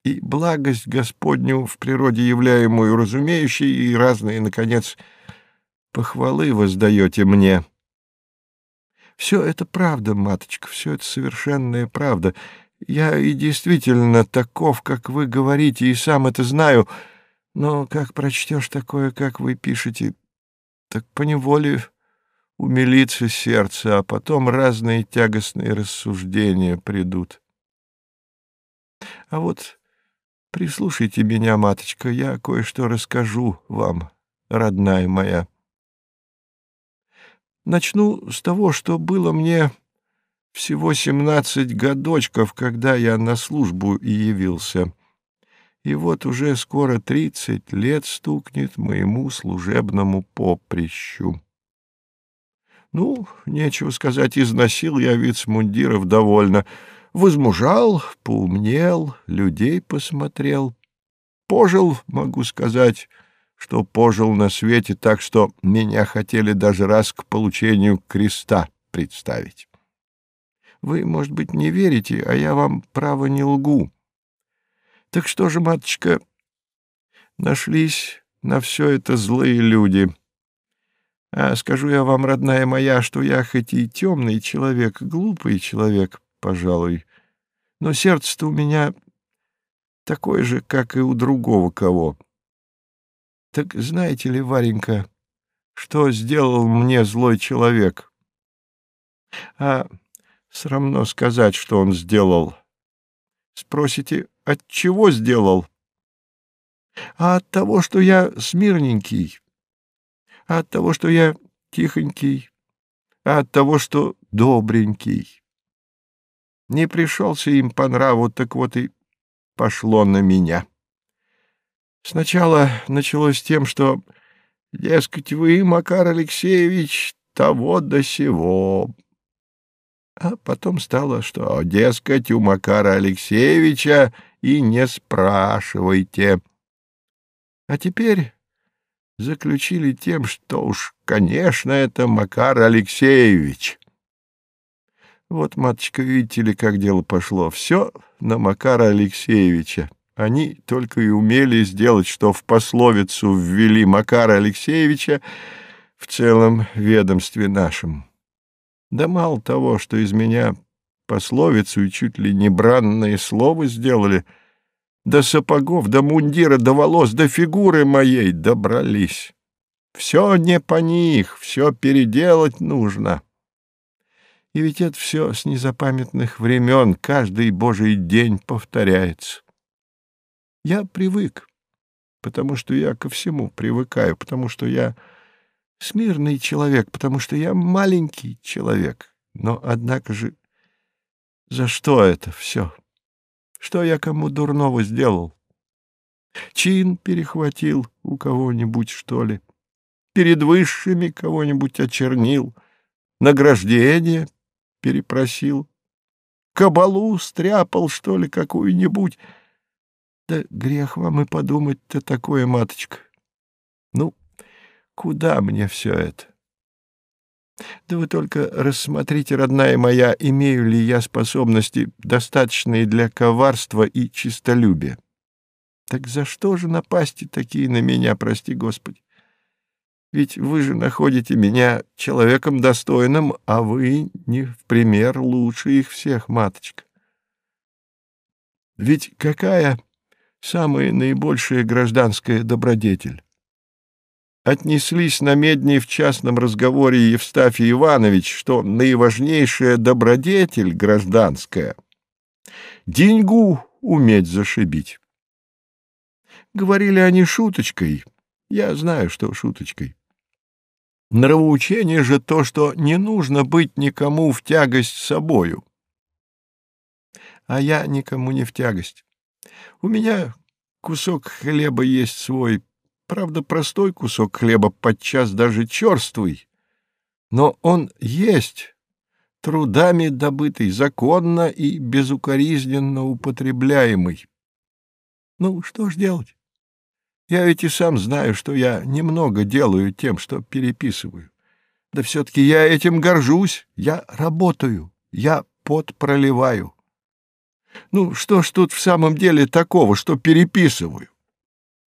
и благость Господню в природе являемую разумеющей, и разные, наконец, похвалы воздаете мне. Все это правда, маточка, все это совершенная правда — я и действительно таков, как вы говорите, и сам это знаю, но как прочтешь такое, как вы пишете, так поневоле умилится сердце, а потом разные тягостные рассуждения придут. А вот прислушайте меня, маточка, я кое-что расскажу вам, родная моя. Начну с того, что было мне всего семнадцать годочков, когда я на службу и явился. И вот уже скоро тридцать лет стукнет моему служебному поприщу. Ну, нечего сказать, износил я вицмундиров довольно. Возмужал, поумнел, людей посмотрел. Пожил, могу сказать, что пожил на свете так, что меня хотели даже раз к получению креста представить. Вы, может быть, не верите, а я вам, право, не лгу. Так что же, маточка, нашлись на все это злые люди. А скажу я вам, родная моя, что я хоть и темный человек, глупый человек, пожалуй, но сердце-то у меня такое же, как и у другого кого. Так знаете ли, Варенька, что сделал мне злой человек? А Срамно сказать, что он сделал. Спросите, от чего сделал? А от того, что я смирненький, а от того, что я тихонький, а от того, что добренький. Не пришелся им по нраву, так вот и пошло на меня. Сначала началось тем, что, дескать, вы, Макар Алексеевич, того до сего. А потом стало, что, дескать, у Макара Алексеевича и не спрашивайте. А теперь заключили тем, что уж, конечно, это Макар Алексеевич. Вот, маточка, видите ли, как дело пошло. Все на Макара Алексеевича. Они только и умели сделать, что в пословицу ввели Макара Алексеевича в целом ведомстве нашем. Да мало того, что из меня пословицу и чуть ли не бранное слово сделали, до сапогов, до мундира, до волос, до фигуры моей добрались. Все не по них, все переделать нужно. И ведь это все с незапамятных времен, каждый божий день повторяется. Я привык, потому что я ко всему привыкаю, потому что я смирный человек, потому что я маленький человек. Но, однако же, за что это все? Что я кому дурного сделал? Чин перехватил у кого-нибудь, что ли? Перед высшими кого-нибудь очернил? Награждение перепросил? Кабалу стряпал, что ли, какую-нибудь? Да грех вам и подумать-то такое, маточка. Ну, куда мне все это? Да вы только рассмотрите, родная моя, имею ли я способности, достаточные для коварства и чистолюбия. Так за что же напасти такие на меня, прости Господи? Ведь вы же находите меня человеком достойным, а вы не в пример лучше их всех, маточка. Ведь какая самая наибольшая гражданская добродетель. Отнеслись на медни в частном разговоре Евстафий Иванович, что наиважнейшая добродетель гражданская — деньгу уметь зашибить. Говорили они шуточкой, я знаю, что шуточкой. Нравоучение же то, что не нужно быть никому в тягость собою. А я никому не в тягость. У меня кусок хлеба есть свой, правда, простой кусок хлеба, подчас даже черствый, но он есть, трудами добытый, законно и безукоризненно употребляемый. Ну, что ж делать? Я ведь и сам знаю, что я немного делаю тем, что переписываю. Да все-таки я этим горжусь, я работаю, я пот проливаю. Ну, что ж тут в самом деле такого, что переписываю?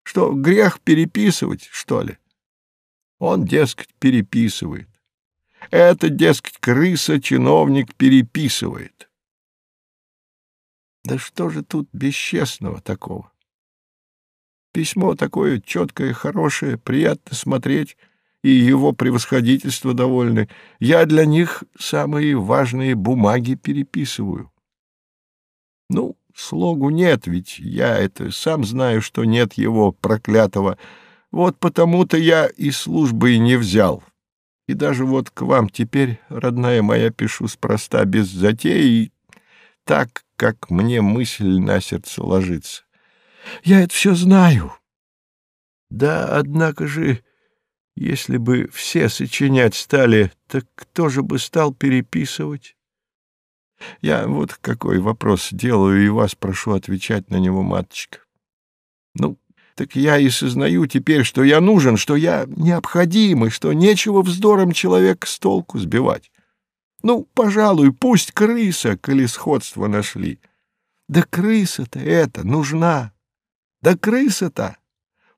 Что, грех переписывать, что ли? Он, дескать, переписывает. Это, дескать, крыса-чиновник переписывает. Да что же тут бесчестного такого? Письмо такое четкое, хорошее, приятно смотреть, и его превосходительство довольны. Я для них самые важные бумаги переписываю. Ну, слогу нет, ведь я это сам знаю, что нет его проклятого. Вот потому-то я и службы и не взял. И даже вот к вам теперь, родная моя, пишу спроста, без затеи, так, как мне мысль на сердце ложится. Я это все знаю. Да, однако же, если бы все сочинять стали, так кто же бы стал переписывать? Я вот какой вопрос делаю, и вас прошу отвечать на него, маточка. Ну, так я и сознаю теперь, что я нужен, что я необходимый, что нечего вздором человека с толку сбивать. Ну, пожалуй, пусть крыса, коли сходство нашли. Да крыса-то эта нужна. Да крыса-то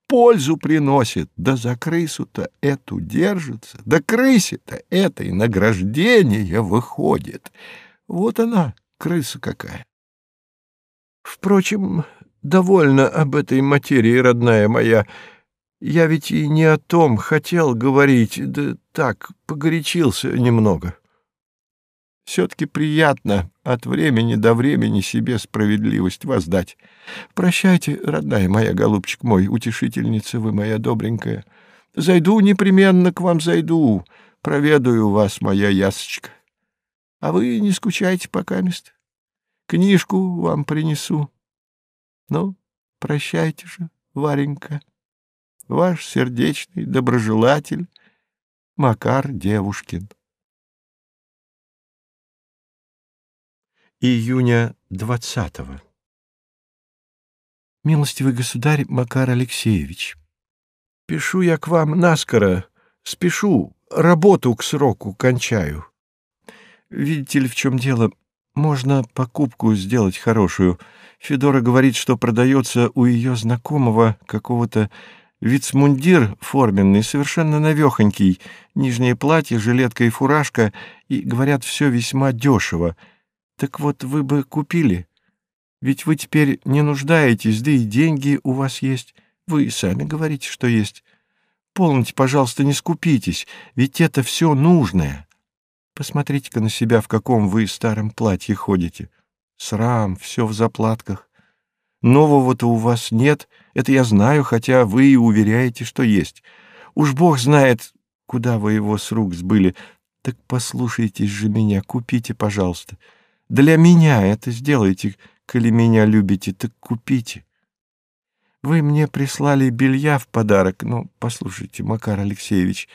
пользу приносит, да за крысу-то эту держится, да крысе-то этой награждение выходит». Вот она, крыса какая. Впрочем, довольно об этой материи, родная моя. Я ведь и не о том хотел говорить, да так, погорячился немного. Все-таки приятно от времени до времени себе справедливость воздать. Прощайте, родная моя, голубчик мой, утешительница вы моя добренькая. Зайду непременно к вам зайду, проведаю вас, моя ясочка. А вы не скучайте пока мест. Книжку вам принесу. Ну, прощайте же, Варенька. Ваш сердечный доброжелатель Макар Девушкин. Июня двадцатого. Милостивый государь Макар Алексеевич, пишу я к вам наскоро, спешу, работу к сроку кончаю. Видите ли, в чем дело? Можно покупку сделать хорошую. Федора говорит, что продается у ее знакомого какого-то вицмундир форменный, совершенно навехонький, нижнее платье, жилетка и фуражка, и, говорят, все весьма дешево. Так вот, вы бы купили. Ведь вы теперь не нуждаетесь, да и деньги у вас есть. Вы и сами говорите, что есть. Полните, пожалуйста, не скупитесь, ведь это все нужное. Посмотрите-ка на себя, в каком вы старом платье ходите. Срам, все в заплатках. Нового-то у вас нет, это я знаю, хотя вы и уверяете, что есть. Уж Бог знает, куда вы его с рук сбыли. Так послушайтесь же меня, купите, пожалуйста. Для меня это сделайте, коли меня любите, так купите. Вы мне прислали белья в подарок, но послушайте, Макар Алексеевич,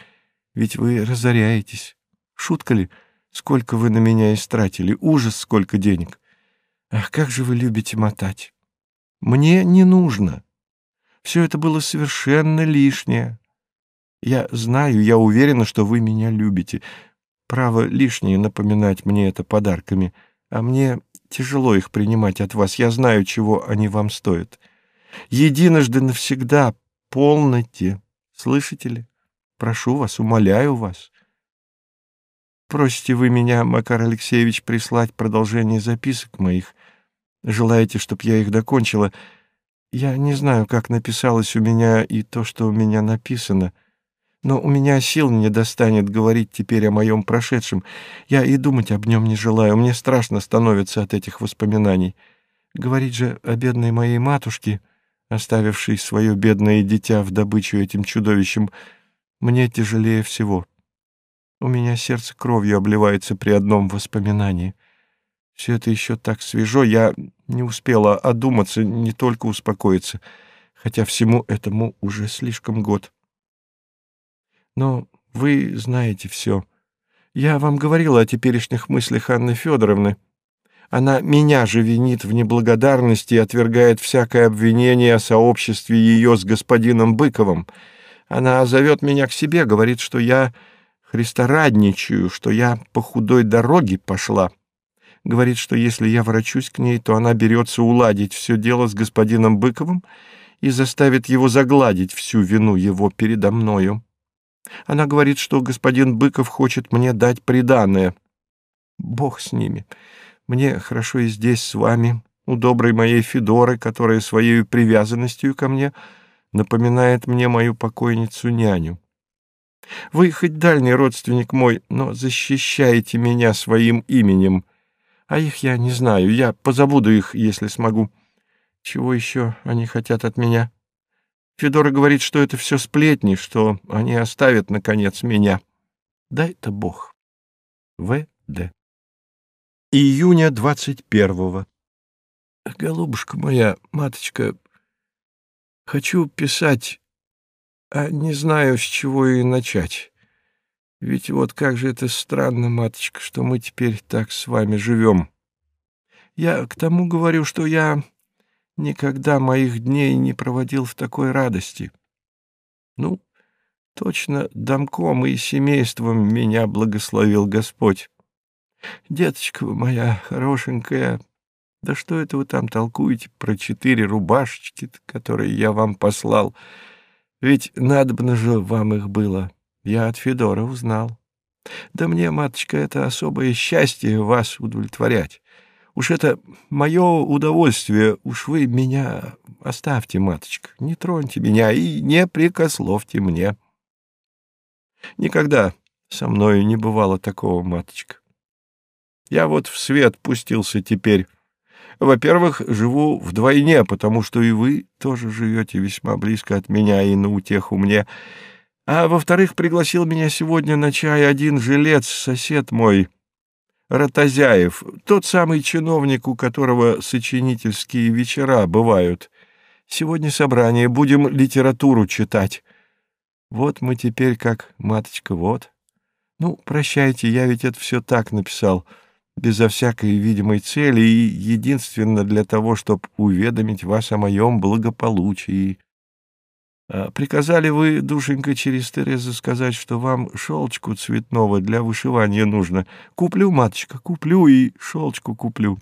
ведь вы разоряетесь. Шутка ли, сколько вы на меня истратили? Ужас, сколько денег! Ах, как же вы любите мотать! Мне не нужно. Все это было совершенно лишнее. Я знаю, я уверена, что вы меня любите. Право лишнее напоминать мне это подарками, а мне тяжело их принимать от вас. Я знаю, чего они вам стоят. Единожды навсегда полноте. Слышите ли? Прошу вас, умоляю вас. Просите вы меня, Макар Алексеевич, прислать продолжение записок моих. Желаете, чтоб я их докончила? Я не знаю, как написалось у меня и то, что у меня написано, но у меня сил не достанет говорить теперь о моем прошедшем. Я и думать об нем не желаю. Мне страшно становится от этих воспоминаний. Говорить же о бедной моей матушке, оставившей свое бедное дитя в добычу этим чудовищем, мне тяжелее всего». У меня сердце кровью обливается при одном воспоминании. Все это еще так свежо, я не успела одуматься, не только успокоиться, хотя всему этому уже слишком год. Но вы знаете все. Я вам говорила о теперешних мыслях Анны Федоровны. Она меня же винит в неблагодарности и отвергает всякое обвинение о сообществе ее с господином Быковым. Она зовет меня к себе, говорит, что я христорадничаю, что я по худой дороге пошла. Говорит, что если я ворочусь к ней, то она берется уладить все дело с господином Быковым и заставит его загладить всю вину его передо мною. Она говорит, что господин Быков хочет мне дать приданое. Бог с ними. Мне хорошо и здесь с вами, у доброй моей Федоры, которая своей привязанностью ко мне напоминает мне мою покойницу-няню. Вы хоть дальний родственник мой, но защищаете меня своим именем. А их я не знаю, я позабуду их, если смогу. Чего еще они хотят от меня? Федора говорит, что это все сплетни, что они оставят, наконец, меня. Дай-то Бог. В. Д. Июня двадцать первого. Голубушка моя, маточка, хочу писать а не знаю, с чего и начать. Ведь вот как же это странно, маточка, что мы теперь так с вами живем. Я к тому говорю, что я никогда моих дней не проводил в такой радости. Ну, точно домком и семейством меня благословил Господь. Деточка моя хорошенькая, да что это вы там толкуете про четыре рубашечки, которые я вам послал?» Ведь надобно же вам их было. Я от Федора узнал. Да мне, маточка, это особое счастье вас удовлетворять. Уж это мое удовольствие, уж вы меня оставьте, маточка, не троньте меня и не прикословьте мне. Никогда со мною не бывало такого, маточка. Я вот в свет пустился теперь. Во-первых, живу вдвойне, потому что и вы тоже живете весьма близко от меня и на утеху мне. А во-вторых, пригласил меня сегодня на чай один жилец, сосед мой, Ротозяев, тот самый чиновник, у которого сочинительские вечера бывают. Сегодня собрание, будем литературу читать. Вот мы теперь как, маточка, вот. Ну, прощайте, я ведь это все так написал, безо всякой видимой цели и единственно для того, чтобы уведомить вас о моем благополучии. А приказали вы, душенька, через Терезу сказать, что вам шелчку цветного для вышивания нужно. Куплю, маточка, куплю и шелчку куплю.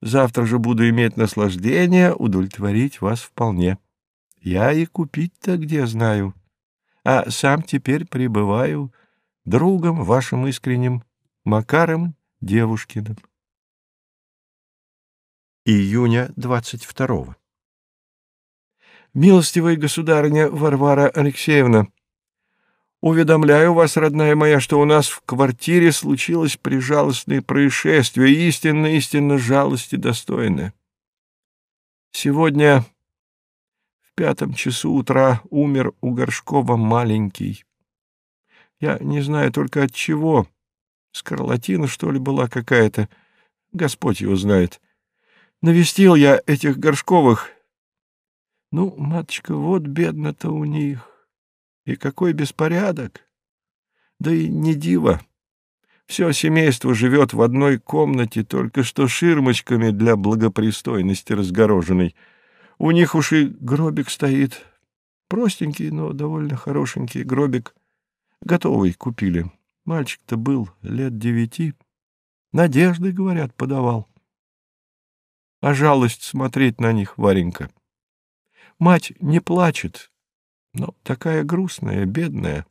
Завтра же буду иметь наслаждение удовлетворить вас вполне. Я и купить-то где знаю. А сам теперь пребываю другом вашим искренним, Макаром Девушкиным. Июня двадцать второго. Милостивая государыня Варвара Алексеевна, уведомляю вас, родная моя, что у нас в квартире случилось прижалостное происшествие, истинно-истинно жалости достойное. Сегодня в пятом часу утра умер у Горшкова маленький. Я не знаю только от чего. Скарлатина, что ли, была какая-то. Господь его знает. Навестил я этих Горшковых — ну, матушка, вот бедно-то у них. И какой беспорядок! Да и не диво. Все семейство живет в одной комнате, только что ширмочками для благопристойности разгороженной. У них уж и гробик стоит. Простенький, но довольно хорошенький гробик. Готовый купили. Мальчик-то был лет девяти. Надежды, говорят, подавал. А жалость смотреть на них, Варенька. Мать не плачет, но такая грустная, бедная.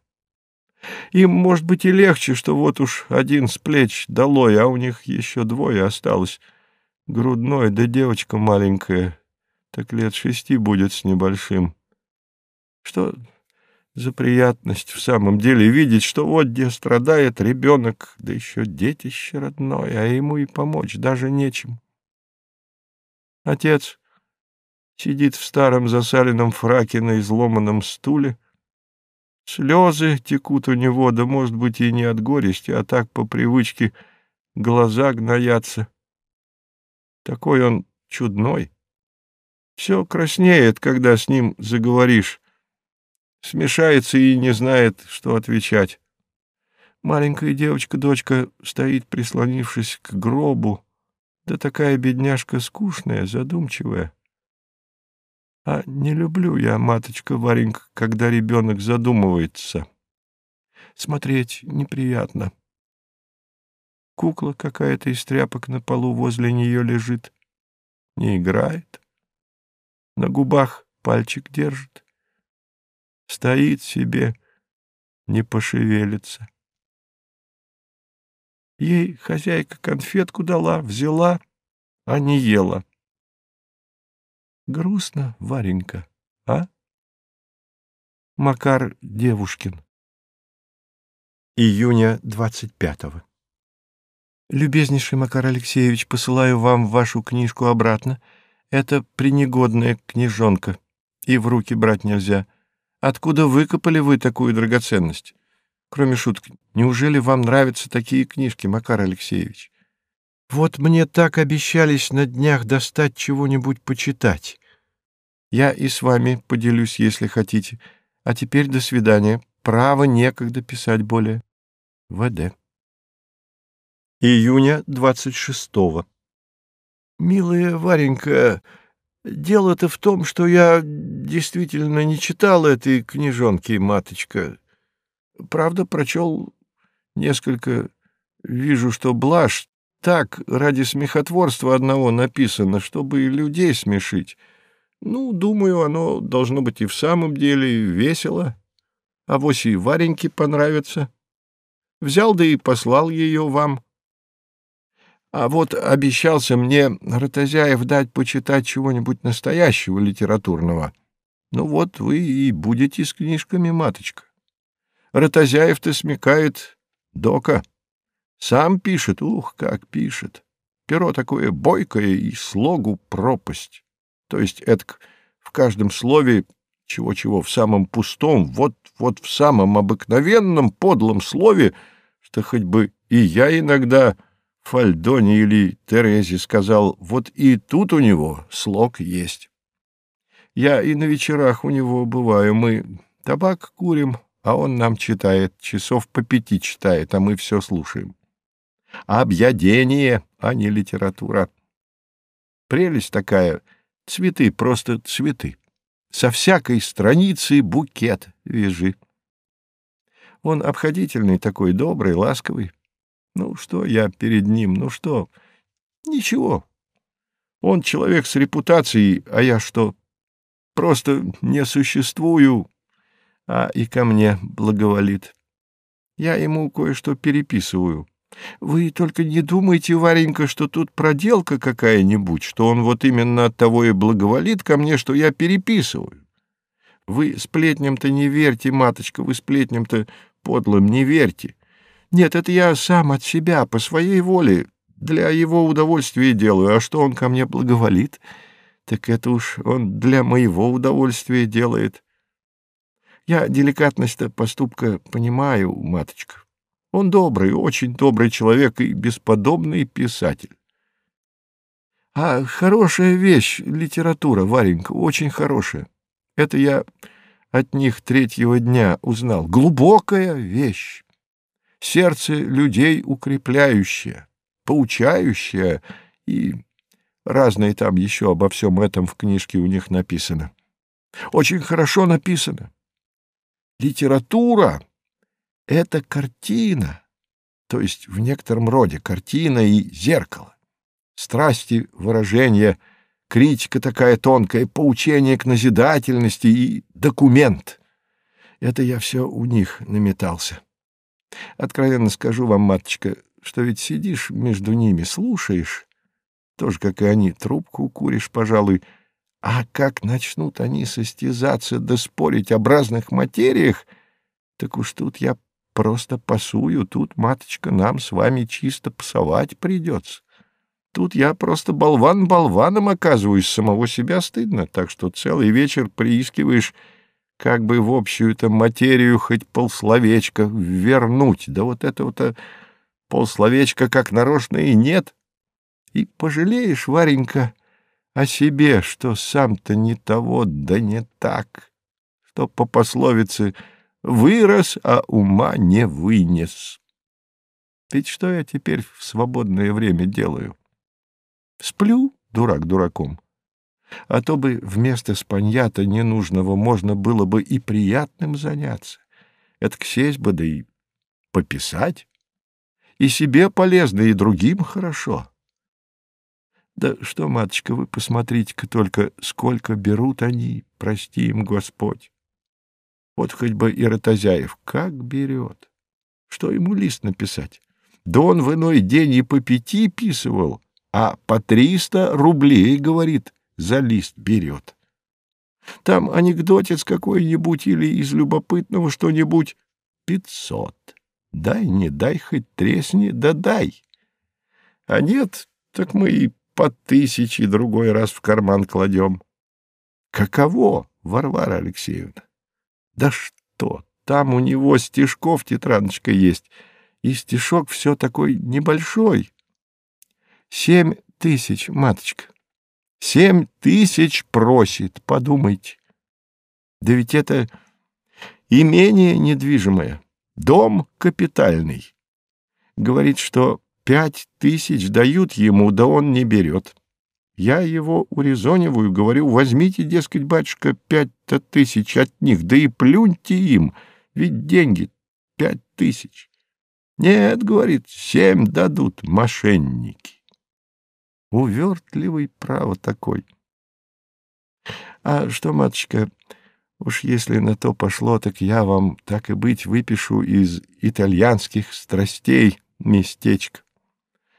Им, может быть, и легче, что вот уж один с плеч долой, а у них еще двое осталось. Грудной, да девочка маленькая, так лет шести будет с небольшим. Что за приятность в самом деле видеть, что вот где страдает ребенок, да еще детище родное, а ему и помочь даже нечем. Отец сидит в старом засаленном фраке на изломанном стуле. Слезы текут у него, да, может быть, и не от горести, а так по привычке глаза гноятся. Такой он чудной. Все краснеет, когда с ним заговоришь. Смешается и не знает, что отвечать. Маленькая девочка-дочка стоит, прислонившись к гробу, да такая бедняжка скучная, задумчивая. А не люблю я, маточка Варенька, когда ребенок задумывается. Смотреть неприятно. Кукла какая-то из тряпок на полу возле нее лежит. Не играет. На губах пальчик держит. Стоит себе, не пошевелится. Ей хозяйка конфетку дала, взяла, а не ела. Грустно, Варенька, а? Макар Девушкин. Июня 25-го. Любезнейший Макар Алексеевич, посылаю вам вашу книжку обратно. Это пренегодная книжонка, и в руки брать нельзя. Откуда выкопали вы такую драгоценность? Кроме шутки, неужели вам нравятся такие книжки, Макар Алексеевич? Вот мне так обещались на днях достать чего-нибудь почитать. Я и с вами поделюсь, если хотите. А теперь до свидания. Право некогда писать более. В.Д. Июня 26-го. Милая Варенька, дело-то в том, что я действительно не читал этой книжонки, маточка. Правда, прочел несколько. Вижу, что блажь так ради смехотворства одного написано, чтобы людей смешить. Ну, думаю, оно должно быть и в самом деле весело. А вось и Вареньке понравится. Взял да и послал ее вам. А вот обещался мне Ротозяев дать почитать чего-нибудь настоящего литературного. Ну вот вы и будете с книжками, маточка. Ротозяев-то смекает дока. Сам пишет, ух, как пишет. перо такое бойкое и слогу пропасть. То есть это в каждом слове чего-чего, в самом пустом, вот-вот в самом обыкновенном подлом слове, что хоть бы и я иногда Фальдоне или Терезе сказал, вот и тут у него слог есть. Я и на вечерах у него бываю, мы табак курим, а он нам читает, часов по пяти читает, а мы все слушаем. Объедение, а не литература. Прелесть такая, цветы, просто цветы. Со всякой страницы букет вяжи. Он обходительный такой, добрый, ласковый. Ну, что я перед ним, ну что? Ничего. Он человек с репутацией, а я что? Просто не существую, а и ко мне благоволит. Я ему кое-что переписываю. Вы только не думайте, Варенька, что тут проделка какая-нибудь, что он вот именно от того и благоволит ко мне, что я переписываю. Вы сплетням-то не верьте, маточка, вы сплетням-то подлым не верьте. Нет, это я сам от себя, по своей воле, для его удовольствия делаю, а что он ко мне благоволит, так это уж он для моего удовольствия делает. Я деликатность-то поступка понимаю, маточка. Он добрый, очень добрый человек и бесподобный писатель. А хорошая вещь — литература, Варенька, очень хорошая. Это я от них третьего дня узнал. Глубокая вещь. Сердце людей укрепляющее, поучающее и разное там еще обо всем этом в книжке у них написано. Очень хорошо написано. Литература — это картина, то есть в некотором роде картина и зеркало. Страсти, выражения, критика такая тонкая, поучение к назидательности и документ. Это я все у них наметался. Откровенно скажу вам, маточка, что ведь сидишь между ними, слушаешь, тоже, как и они, трубку куришь, пожалуй, — а как начнут они состязаться да спорить об разных материях, так уж тут я просто пасую, тут, маточка, нам с вами чисто пасовать придется. Тут я просто болван болваном оказываюсь, самого себя стыдно, так что целый вечер приискиваешь, как бы в общую-то материю хоть полсловечка вернуть, да вот этого-то полсловечка как нарочно и нет. И пожалеешь, Варенька, о себе, что сам-то не того, да не так, что по пословице «вырос, а ума не вынес». Ведь что я теперь в свободное время делаю? Сплю, дурак дураком. А то бы вместо спаньята ненужного можно было бы и приятным заняться. Это сесть бы, да и пописать. И себе полезно, и другим хорошо. Да что, маточка, вы посмотрите-ка только, сколько берут они, прости им Господь. Вот хоть бы и Ротозяев как берет. Что ему лист написать? Да он в иной день и по пяти писывал, а по триста рублей, говорит, за лист берет. Там анекдотец какой-нибудь или из любопытного что-нибудь пятьсот. Дай, не дай, хоть тресни, да дай. А нет, так мы и по тысяче другой раз в карман кладем. Каково, Варвара Алексеевна? Да что, там у него стишков тетрадочка есть, и стишок все такой небольшой. Семь тысяч, маточка. Семь тысяч просит, подумайте. Да ведь это имение недвижимое, дом капитальный. Говорит, что Пять тысяч дают ему, да он не берет. Я его урезониваю, говорю, возьмите, дескать, батюшка, пять-то тысяч от них, да и плюньте им, ведь деньги пять тысяч. Нет, говорит, семь дадут мошенники. Увертливый право такой. А что, матушка, уж если на то пошло, так я вам, так и быть, выпишу из итальянских страстей местечко.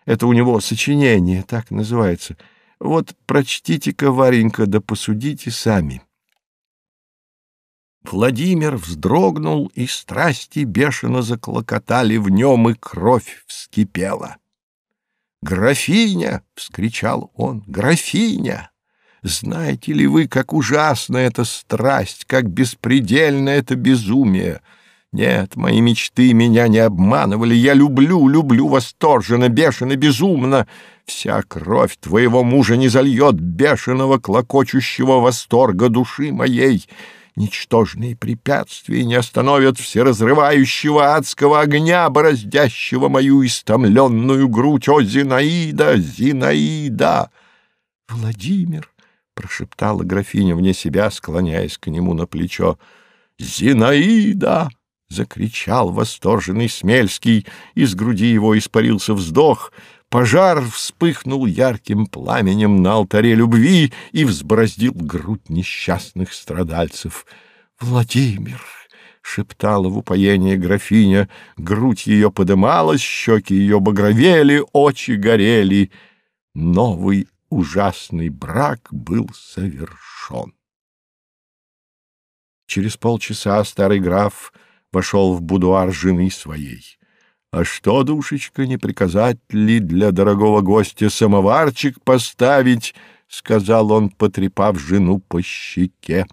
Это у него сочинение, так называется. Вот прочтите-ка, Варенька, да посудите сами. Владимир вздрогнул, и страсти бешено заклокотали в нем, и кровь вскипела. «Графиня!» — вскричал он. «Графиня! Знаете ли вы, как ужасна эта страсть, как беспредельно это безумие!» Нет, мои мечты меня не обманывали. Я люблю, люблю восторженно, бешено, безумно. Вся кровь твоего мужа не зальет бешеного, клокочущего восторга души моей. Ничтожные препятствия не остановят всеразрывающего адского огня, бороздящего мою истомленную грудь. О, Зинаида, Зинаида! Владимир, — прошептала графиня вне себя, склоняясь к нему на плечо. «Зинаида!» закричал восторженный Смельский, из груди его испарился вздох, пожар вспыхнул ярким пламенем на алтаре любви и взбороздил грудь несчастных страдальцев. «Владимир!» — шептала в упоении графиня, грудь ее подымалась, щеки ее багровели, очи горели. Новый ужасный брак был совершен. Через полчаса старый граф вошел в будуар жены своей. «А что, душечка, не приказать ли для дорогого гостя самоварчик поставить?» — сказал он, потрепав жену по щеке.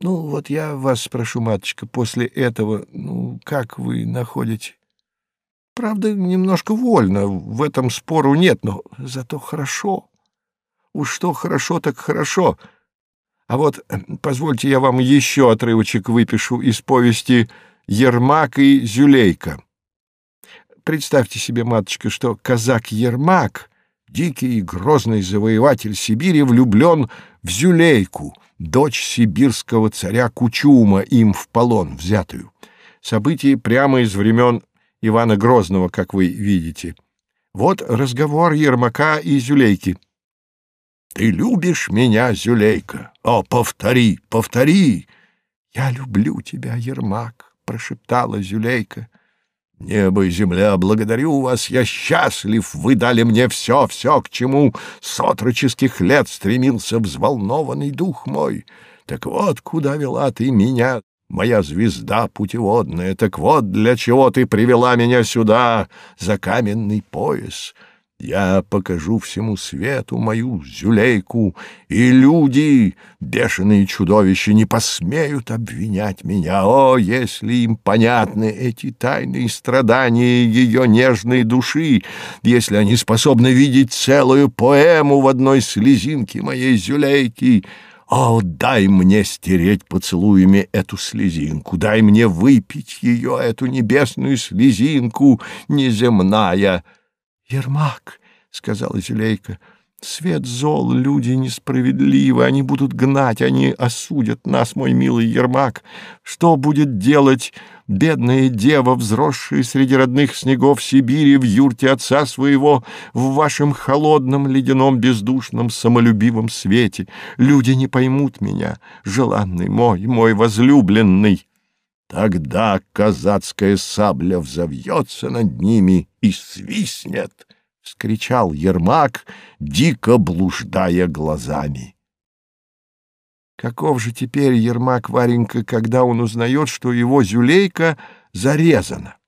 «Ну, вот я вас спрошу, матушка, после этого, ну, как вы находите?» «Правда, немножко вольно, в этом спору нет, но зато хорошо. Уж что хорошо, так хорошо». А вот позвольте я вам еще отрывочек выпишу из повести «Ермак и Зюлейка». Представьте себе, матушка, что казак Ермак, дикий и грозный завоеватель Сибири, влюблен в Зюлейку, дочь сибирского царя Кучума, им в полон взятую. События прямо из времен Ивана Грозного, как вы видите. Вот разговор Ермака и Зюлейки. Ты любишь меня, Зюлейка? О, повтори, повтори! Я люблю тебя, Ермак, прошептала Зюлейка. Небо и земля, благодарю вас, я счастлив, вы дали мне все, все, к чему с отроческих лет стремился взволнованный дух мой. Так вот, куда вела ты меня, моя звезда путеводная, так вот для чего ты привела меня сюда, за каменный пояс». Я покажу всему свету мою зюлейку, и люди, бешеные чудовища, не посмеют обвинять меня. О, если им понятны эти тайные страдания ее нежной души, если они способны видеть целую поэму в одной слезинке моей зюлейки, о, дай мне стереть поцелуями эту слезинку, дай мне выпить ее, эту небесную слезинку, неземная, Ермак, — сказала Зюлейка, — свет зол, люди несправедливы, они будут гнать, они осудят нас, мой милый Ермак. Что будет делать бедная дева, взросшая среди родных снегов Сибири в юрте отца своего, в вашем холодном, ледяном, бездушном, самолюбивом свете? Люди не поймут меня, желанный мой, мой возлюбленный. Тогда казацкая сабля взовьется над ними и свистнет, — вскричал Ермак, дико блуждая глазами. Каков же теперь Ермак Варенька, когда он узнает, что его зюлейка зарезана?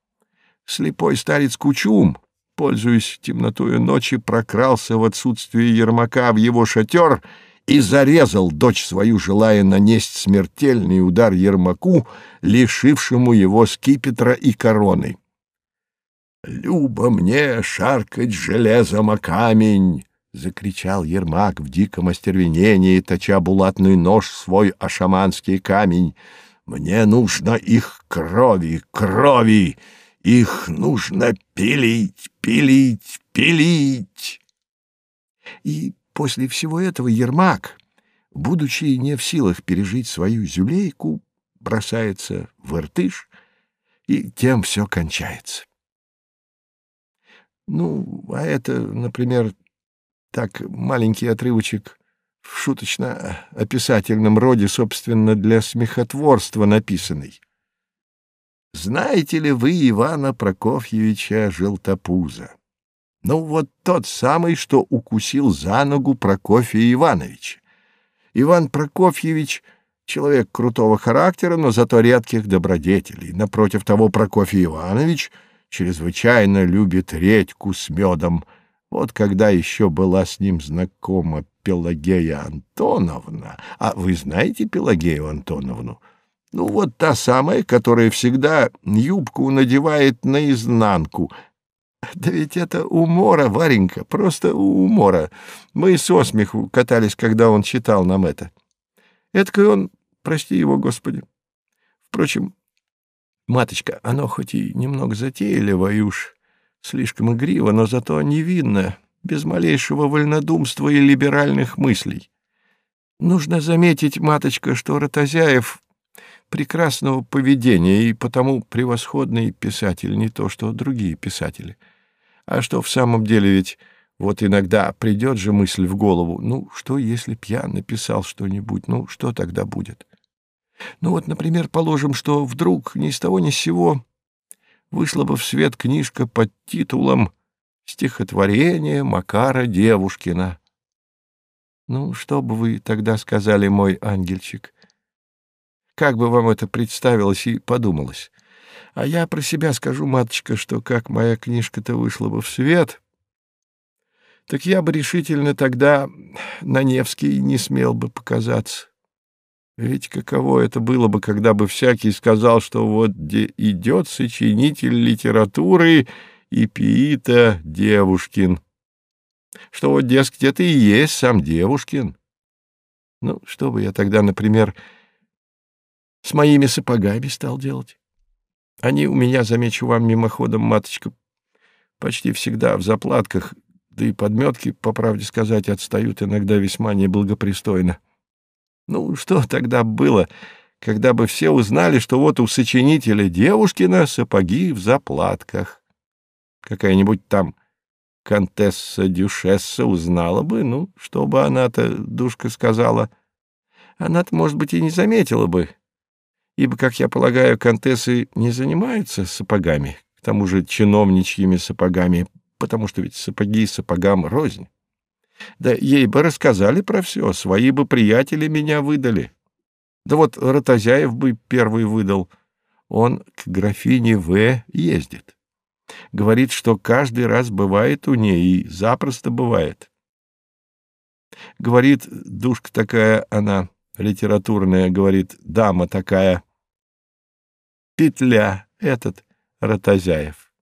Слепой старец Кучум, пользуясь темнотою ночи, прокрался в отсутствие Ермака в его шатер — и зарезал дочь свою, желая нанесть смертельный удар Ермаку, лишившему его скипетра и короны. «Любо мне шаркать железом о камень!» — закричал Ермак в диком остервенении, точа булатный нож свой о шаманский камень. «Мне нужно их крови, крови! Их нужно пилить, пилить, пилить!» И После всего этого Ермак, будучи не в силах пережить свою зюлейку, бросается в Иртыш, и тем все кончается. Ну, а это, например, так маленький отрывочек в шуточно-описательном роде, собственно, для смехотворства написанный. Знаете ли вы Ивана Прокофьевича Желтопуза? Ну, вот тот самый, что укусил за ногу Прокофия Ивановича. Иван Прокофьевич — человек крутого характера, но зато редких добродетелей. Напротив того, Прокофий Иванович — чрезвычайно любит редьку с медом. Вот когда еще была с ним знакома Пелагея Антоновна. А вы знаете Пелагею Антоновну? Ну, вот та самая, которая всегда юбку надевает наизнанку. Да ведь это умора, Варенька, просто умора. Мы со смеху катались, когда он читал нам это. Эдакой он, прости его, Господи. Впрочем, маточка, оно хоть и немного затейливо и уж слишком игриво, но зато невинно, без малейшего вольнодумства и либеральных мыслей. Нужно заметить, маточка, что Ротозяев прекрасного поведения и потому превосходный писатель, не то что другие писатели. А что в самом деле ведь вот иногда придет же мысль в голову, ну, что если б я написал что-нибудь, ну, что тогда будет? Ну вот, например, положим, что вдруг ни с того ни с сего вышла бы в свет книжка под титулом «Стихотворение Макара Девушкина». Ну, что бы вы тогда сказали, мой ангельчик? Как бы вам это представилось и подумалось? А я про себя скажу, маточка, что как моя книжка-то вышла бы в свет, так я бы решительно тогда на Невский не смел бы показаться. Ведь каково это было бы, когда бы всякий сказал, что вот где идет сочинитель литературы и пиита Девушкин. Что вот, дескать, это и есть сам Девушкин. Ну, что бы я тогда, например, с моими сапогами стал делать? Они у меня, замечу вам мимоходом, маточка, почти всегда в заплатках, да и подметки, по правде сказать, отстают иногда весьма неблагопристойно. Ну, что тогда было, когда бы все узнали, что вот у сочинителя Девушкина сапоги в заплатках? Какая-нибудь там контесса-дюшесса узнала бы, ну, что бы она-то, душка, сказала. Она-то, может быть, и не заметила бы, ибо, как я полагаю, контессы не занимаются сапогами, к тому же чиновничьими сапогами, потому что ведь сапоги сапогам рознь. Да ей бы рассказали про все, свои бы приятели меня выдали. Да вот Ротозяев бы первый выдал. Он к графине В. ездит. Говорит, что каждый раз бывает у ней и запросто бывает. Говорит, душка такая она, литературная, говорит, дама такая. Петля этот Ротозяев.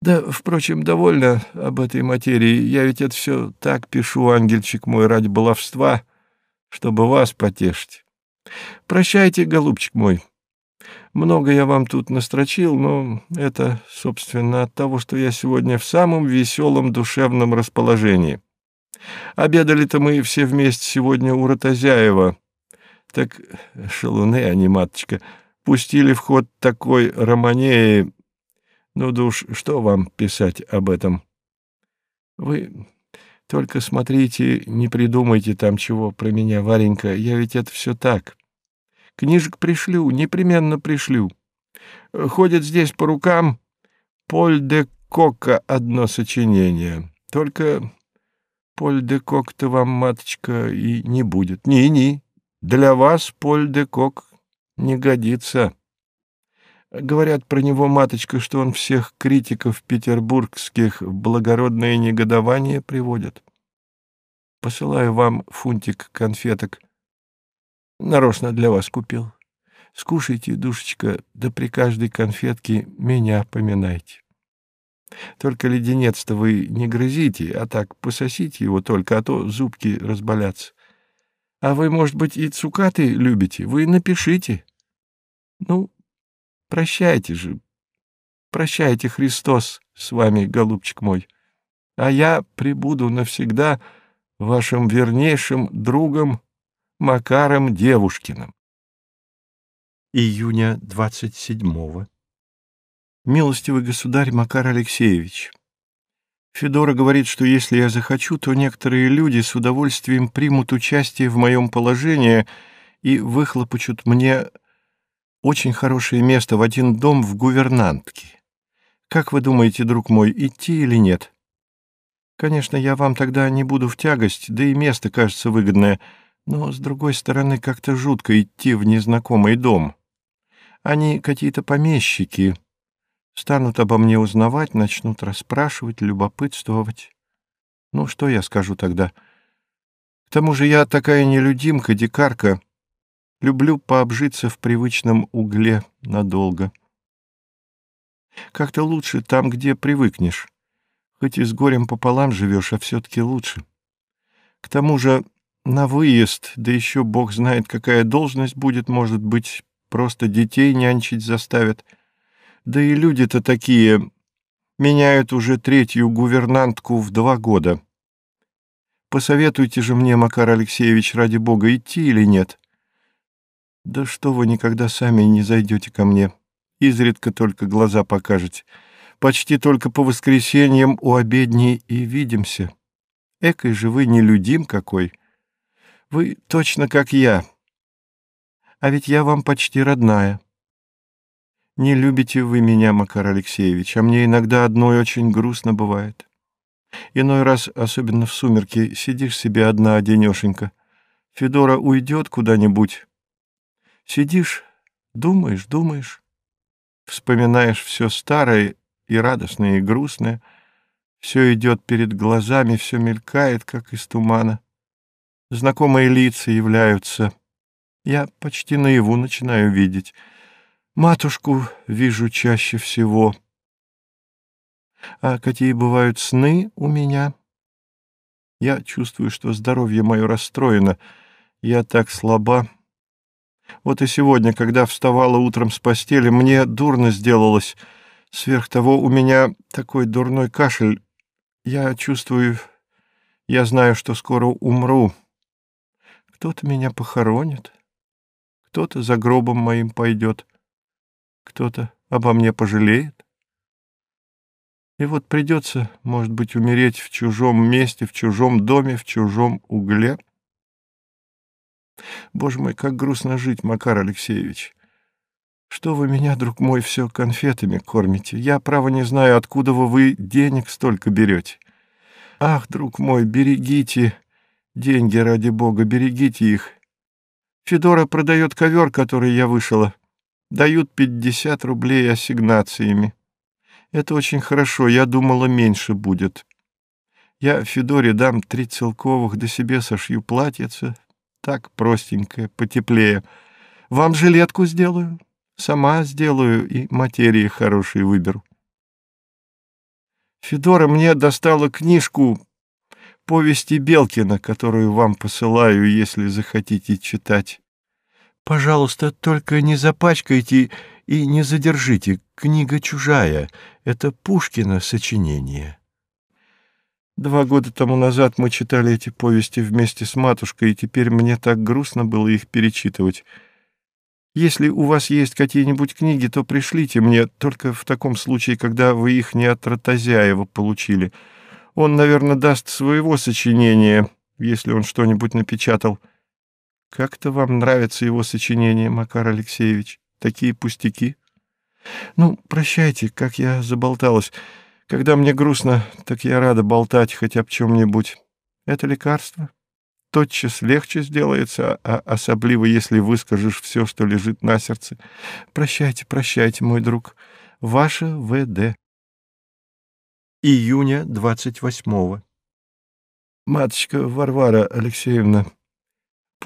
Да, впрочем, довольно об этой материи. Я ведь это все так пишу, ангельчик мой, ради баловства, чтобы вас потешить. Прощайте, голубчик мой. Много я вам тут настрочил, но это, собственно, от того, что я сегодня в самом веселом душевном расположении. Обедали-то мы все вместе сегодня у Ротозяева. Так шалуны они, маточка, пустили в ход такой романеи, ну, душ, что вам писать об этом? Вы только смотрите, не придумайте там чего про меня, Варенька. Я ведь это все так. Книжек пришлю, непременно пришлю. Ходит здесь по рукам Поль де Кока одно сочинение. Только Поль де Кок-то вам, маточка, и не будет. Ни-ни, для вас Поль де Кок не годится. Говорят про него, маточка, что он всех критиков петербургских в благородное негодование приводит. Посылаю вам фунтик конфеток. Нарочно для вас купил. Скушайте, душечка, да при каждой конфетке меня поминайте. Только леденец-то вы не грызите, а так пососите его только, а то зубки разболятся. А вы, может быть, и цукаты любите? Вы напишите. Ну, Прощайте же, прощайте, Христос, с вами, голубчик мой, а я прибуду навсегда вашим вернейшим другом Макаром Девушкиным. Июня двадцать седьмого. Милостивый государь Макар Алексеевич, Федора говорит, что если я захочу, то некоторые люди с удовольствием примут участие в моем положении и выхлопочут мне очень хорошее место в один дом в гувернантке. Как вы думаете, друг мой, идти или нет? Конечно, я вам тогда не буду в тягость, да и место кажется выгодное, но, с другой стороны, как-то жутко идти в незнакомый дом. Они какие-то помещики, Станут обо мне узнавать, начнут расспрашивать, любопытствовать. Ну, что я скажу тогда? К тому же я такая нелюдимка, дикарка. Люблю пообжиться в привычном угле надолго. Как-то лучше там, где привыкнешь. Хоть и с горем пополам живешь, а все-таки лучше. К тому же на выезд, да еще бог знает, какая должность будет, может быть, просто детей нянчить заставят. Да и люди-то такие, меняют уже третью гувернантку в два года. Посоветуйте же мне, Макар Алексеевич, ради бога, идти или нет? Да что вы никогда сами не зайдете ко мне. Изредка только глаза покажете. Почти только по воскресеньям у обедней и видимся. Экой же вы нелюдим какой. Вы точно как я. А ведь я вам почти родная. Не любите вы меня, Макар Алексеевич, а мне иногда одной очень грустно бывает. Иной раз, особенно в сумерки, сидишь себе одна одинешенька. Федора уйдет куда-нибудь. Сидишь, думаешь, думаешь, вспоминаешь все старое и радостное, и грустное. Все идет перед глазами, все мелькает, как из тумана. Знакомые лица являются. Я почти наяву начинаю видеть — Матушку вижу чаще всего. А какие бывают сны у меня? Я чувствую, что здоровье мое расстроено. Я так слаба. Вот и сегодня, когда вставала утром с постели, мне дурно сделалось. Сверх того, у меня такой дурной кашель. Я чувствую, я знаю, что скоро умру. Кто-то меня похоронит, кто-то за гробом моим пойдет. Кто-то обо мне пожалеет? И вот придется, может быть, умереть в чужом месте, в чужом доме, в чужом угле. Боже мой, как грустно жить, Макар Алексеевич. Что вы меня, друг мой, все конфетами кормите? Я, право, не знаю, откуда вы, денег столько берете. Ах, друг мой, берегите деньги, ради бога, берегите их. Федора продает ковер, который я вышила. Дают 50 рублей ассигнациями. Это очень хорошо, я думала, меньше будет. Я Федоре дам три целковых, до себе сошью платьице, так простенькое, потеплее. Вам жилетку сделаю, сама сделаю и материи хорошие выберу. Федора мне достала книжку повести Белкина, которую вам посылаю, если захотите читать. Пожалуйста, только не запачкайте и не задержите. Книга чужая. Это Пушкина сочинение. Два года тому назад мы читали эти повести вместе с матушкой, и теперь мне так грустно было их перечитывать. Если у вас есть какие-нибудь книги, то пришлите мне, только в таком случае, когда вы их не от Ротозяева получили. Он, наверное, даст своего сочинения, если он что-нибудь напечатал. Как-то вам нравится его сочинение, Макар Алексеевич? Такие пустяки. Ну, прощайте, как я заболталась. Когда мне грустно, так я рада болтать хоть об чем-нибудь. Это лекарство. Тотчас легче сделается, а особливо, если выскажешь все, что лежит на сердце. Прощайте, прощайте, мой друг. Ваше В.Д. Июня двадцать восьмого. Матушка Варвара Алексеевна,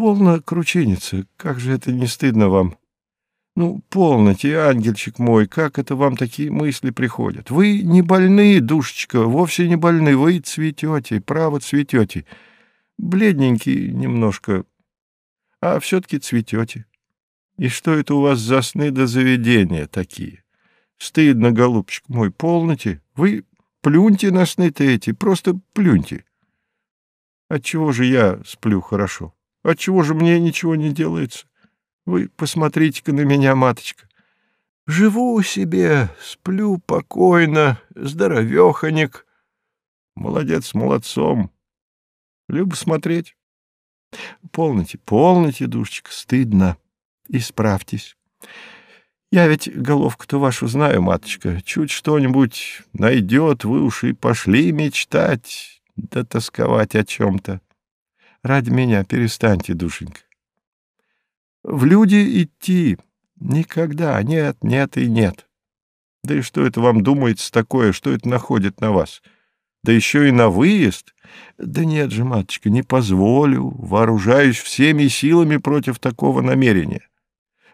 Полно крученица, как же это не стыдно вам? Ну, полноте, ангельчик мой, как это вам такие мысли приходят? Вы не больны, душечка, вовсе не больны, вы цветете, право цветете. Бледненький немножко, а все-таки цветете. И что это у вас за сны до заведения такие? Стыдно, голубчик мой, полноте. Вы плюньте на сны-то эти, просто плюньте. Отчего же я сплю хорошо? Отчего же мне ничего не делается? Вы посмотрите-ка на меня, маточка. Живу себе, сплю покойно, здоровеханик. Молодец, молодцом. Любо смотреть. Полноте, полноте, душечка, стыдно. Исправьтесь. Я ведь головку-то вашу знаю, маточка. Чуть что-нибудь найдет, вы уж и пошли мечтать, да тосковать о чем-то. Ради меня перестаньте, душенька. В люди идти никогда, нет, нет и нет. Да и что это вам думается такое, что это находит на вас? Да еще и на выезд? Да нет же, матушка, не позволю, вооружаюсь всеми силами против такого намерения.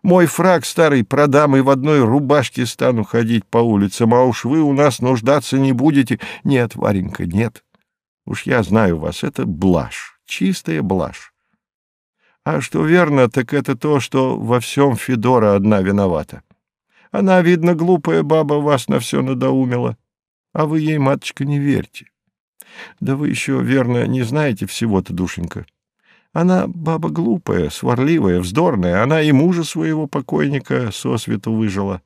Мой фраг старый продам и в одной рубашке стану ходить по улицам, а уж вы у нас нуждаться не будете. Нет, Варенька, нет. Уж я знаю вас, это блажь, чистая блажь. А что верно, так это то, что во всем Федора одна виновата. Она, видно, глупая баба вас на все надоумила, а вы ей, маточка, не верьте. Да вы еще, верно, не знаете всего-то, душенька. Она баба глупая, сварливая, вздорная, она и мужа своего покойника сосвету выжила.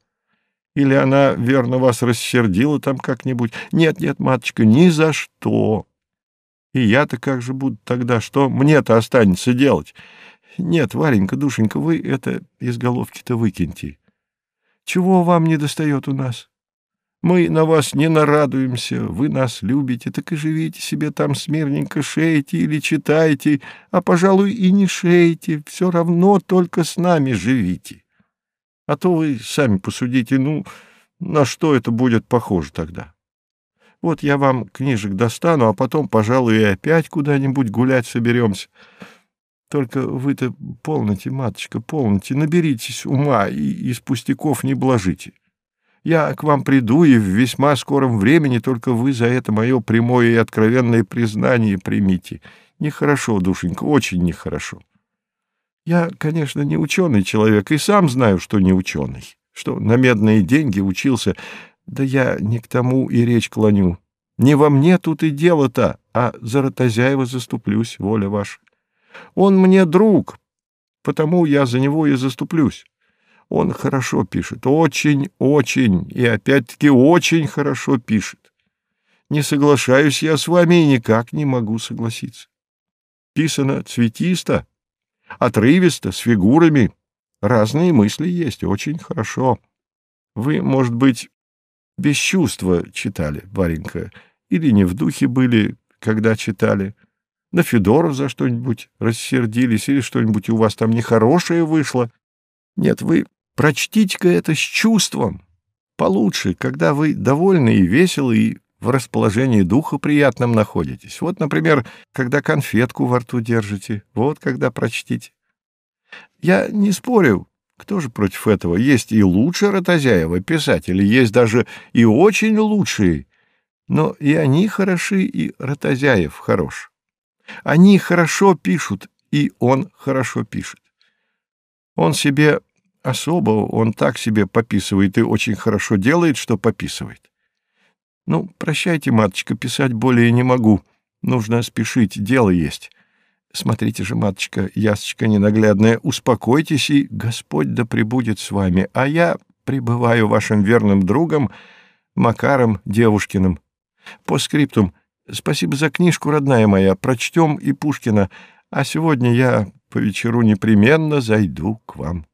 Или она, верно, вас рассердила там как-нибудь? Нет, нет, маточка, ни за что. И я-то как же буду тогда, что мне-то останется делать? Нет, Варенька, душенька, вы это из головки-то выкиньте. Чего вам не достает у нас? Мы на вас не нарадуемся, вы нас любите, так и живите себе там смирненько, шейте или читайте, а, пожалуй, и не шейте, все равно только с нами живите. А то вы сами посудите, ну, на что это будет похоже тогда? Вот я вам книжек достану, а потом, пожалуй, и опять куда-нибудь гулять соберемся. Только вы-то полноте, маточка, полноте, наберитесь ума и из пустяков не блажите. Я к вам приду и в весьма скором времени, только вы за это мое прямое и откровенное признание примите. Нехорошо, душенька, очень нехорошо. Я, конечно, не ученый человек, и сам знаю, что не ученый, что на медные деньги учился, да я не к тому и речь клоню. Не во мне тут и дело-то, а за Ротозяева заступлюсь, воля ваша. Он мне друг, потому я за него и заступлюсь. Он хорошо пишет, очень-очень, и опять-таки очень хорошо пишет. Не соглашаюсь я с вами и никак не могу согласиться. Писано цветисто, отрывисто, с фигурами. Разные мысли есть, очень хорошо. Вы, может быть, без чувства читали, Варенька, или не в духе были, когда читали. На Федоров за что-нибудь рассердились, или что-нибудь у вас там нехорошее вышло. Нет, вы Прочтите-ка это с чувством. Получше, когда вы довольны и веселы, и в расположении духа приятном находитесь. Вот, например, когда конфетку во рту держите. Вот когда прочтите. Я не спорю, кто же против этого? Есть и лучше Ротозяева писатели, есть даже и очень лучшие. Но и они хороши, и Ротозяев хорош. Они хорошо пишут, и он хорошо пишет. Он себе особо он так себе пописывает и очень хорошо делает, что пописывает. Ну, прощайте, маточка, писать более не могу. Нужно спешить, дело есть. Смотрите же, маточка, ясочка ненаглядная, успокойтесь, и Господь да пребудет с вами, а я пребываю вашим верным другом Макаром Девушкиным. По скриптум. Спасибо за книжку, родная моя, прочтем и Пушкина, а сегодня я по вечеру непременно зайду к вам.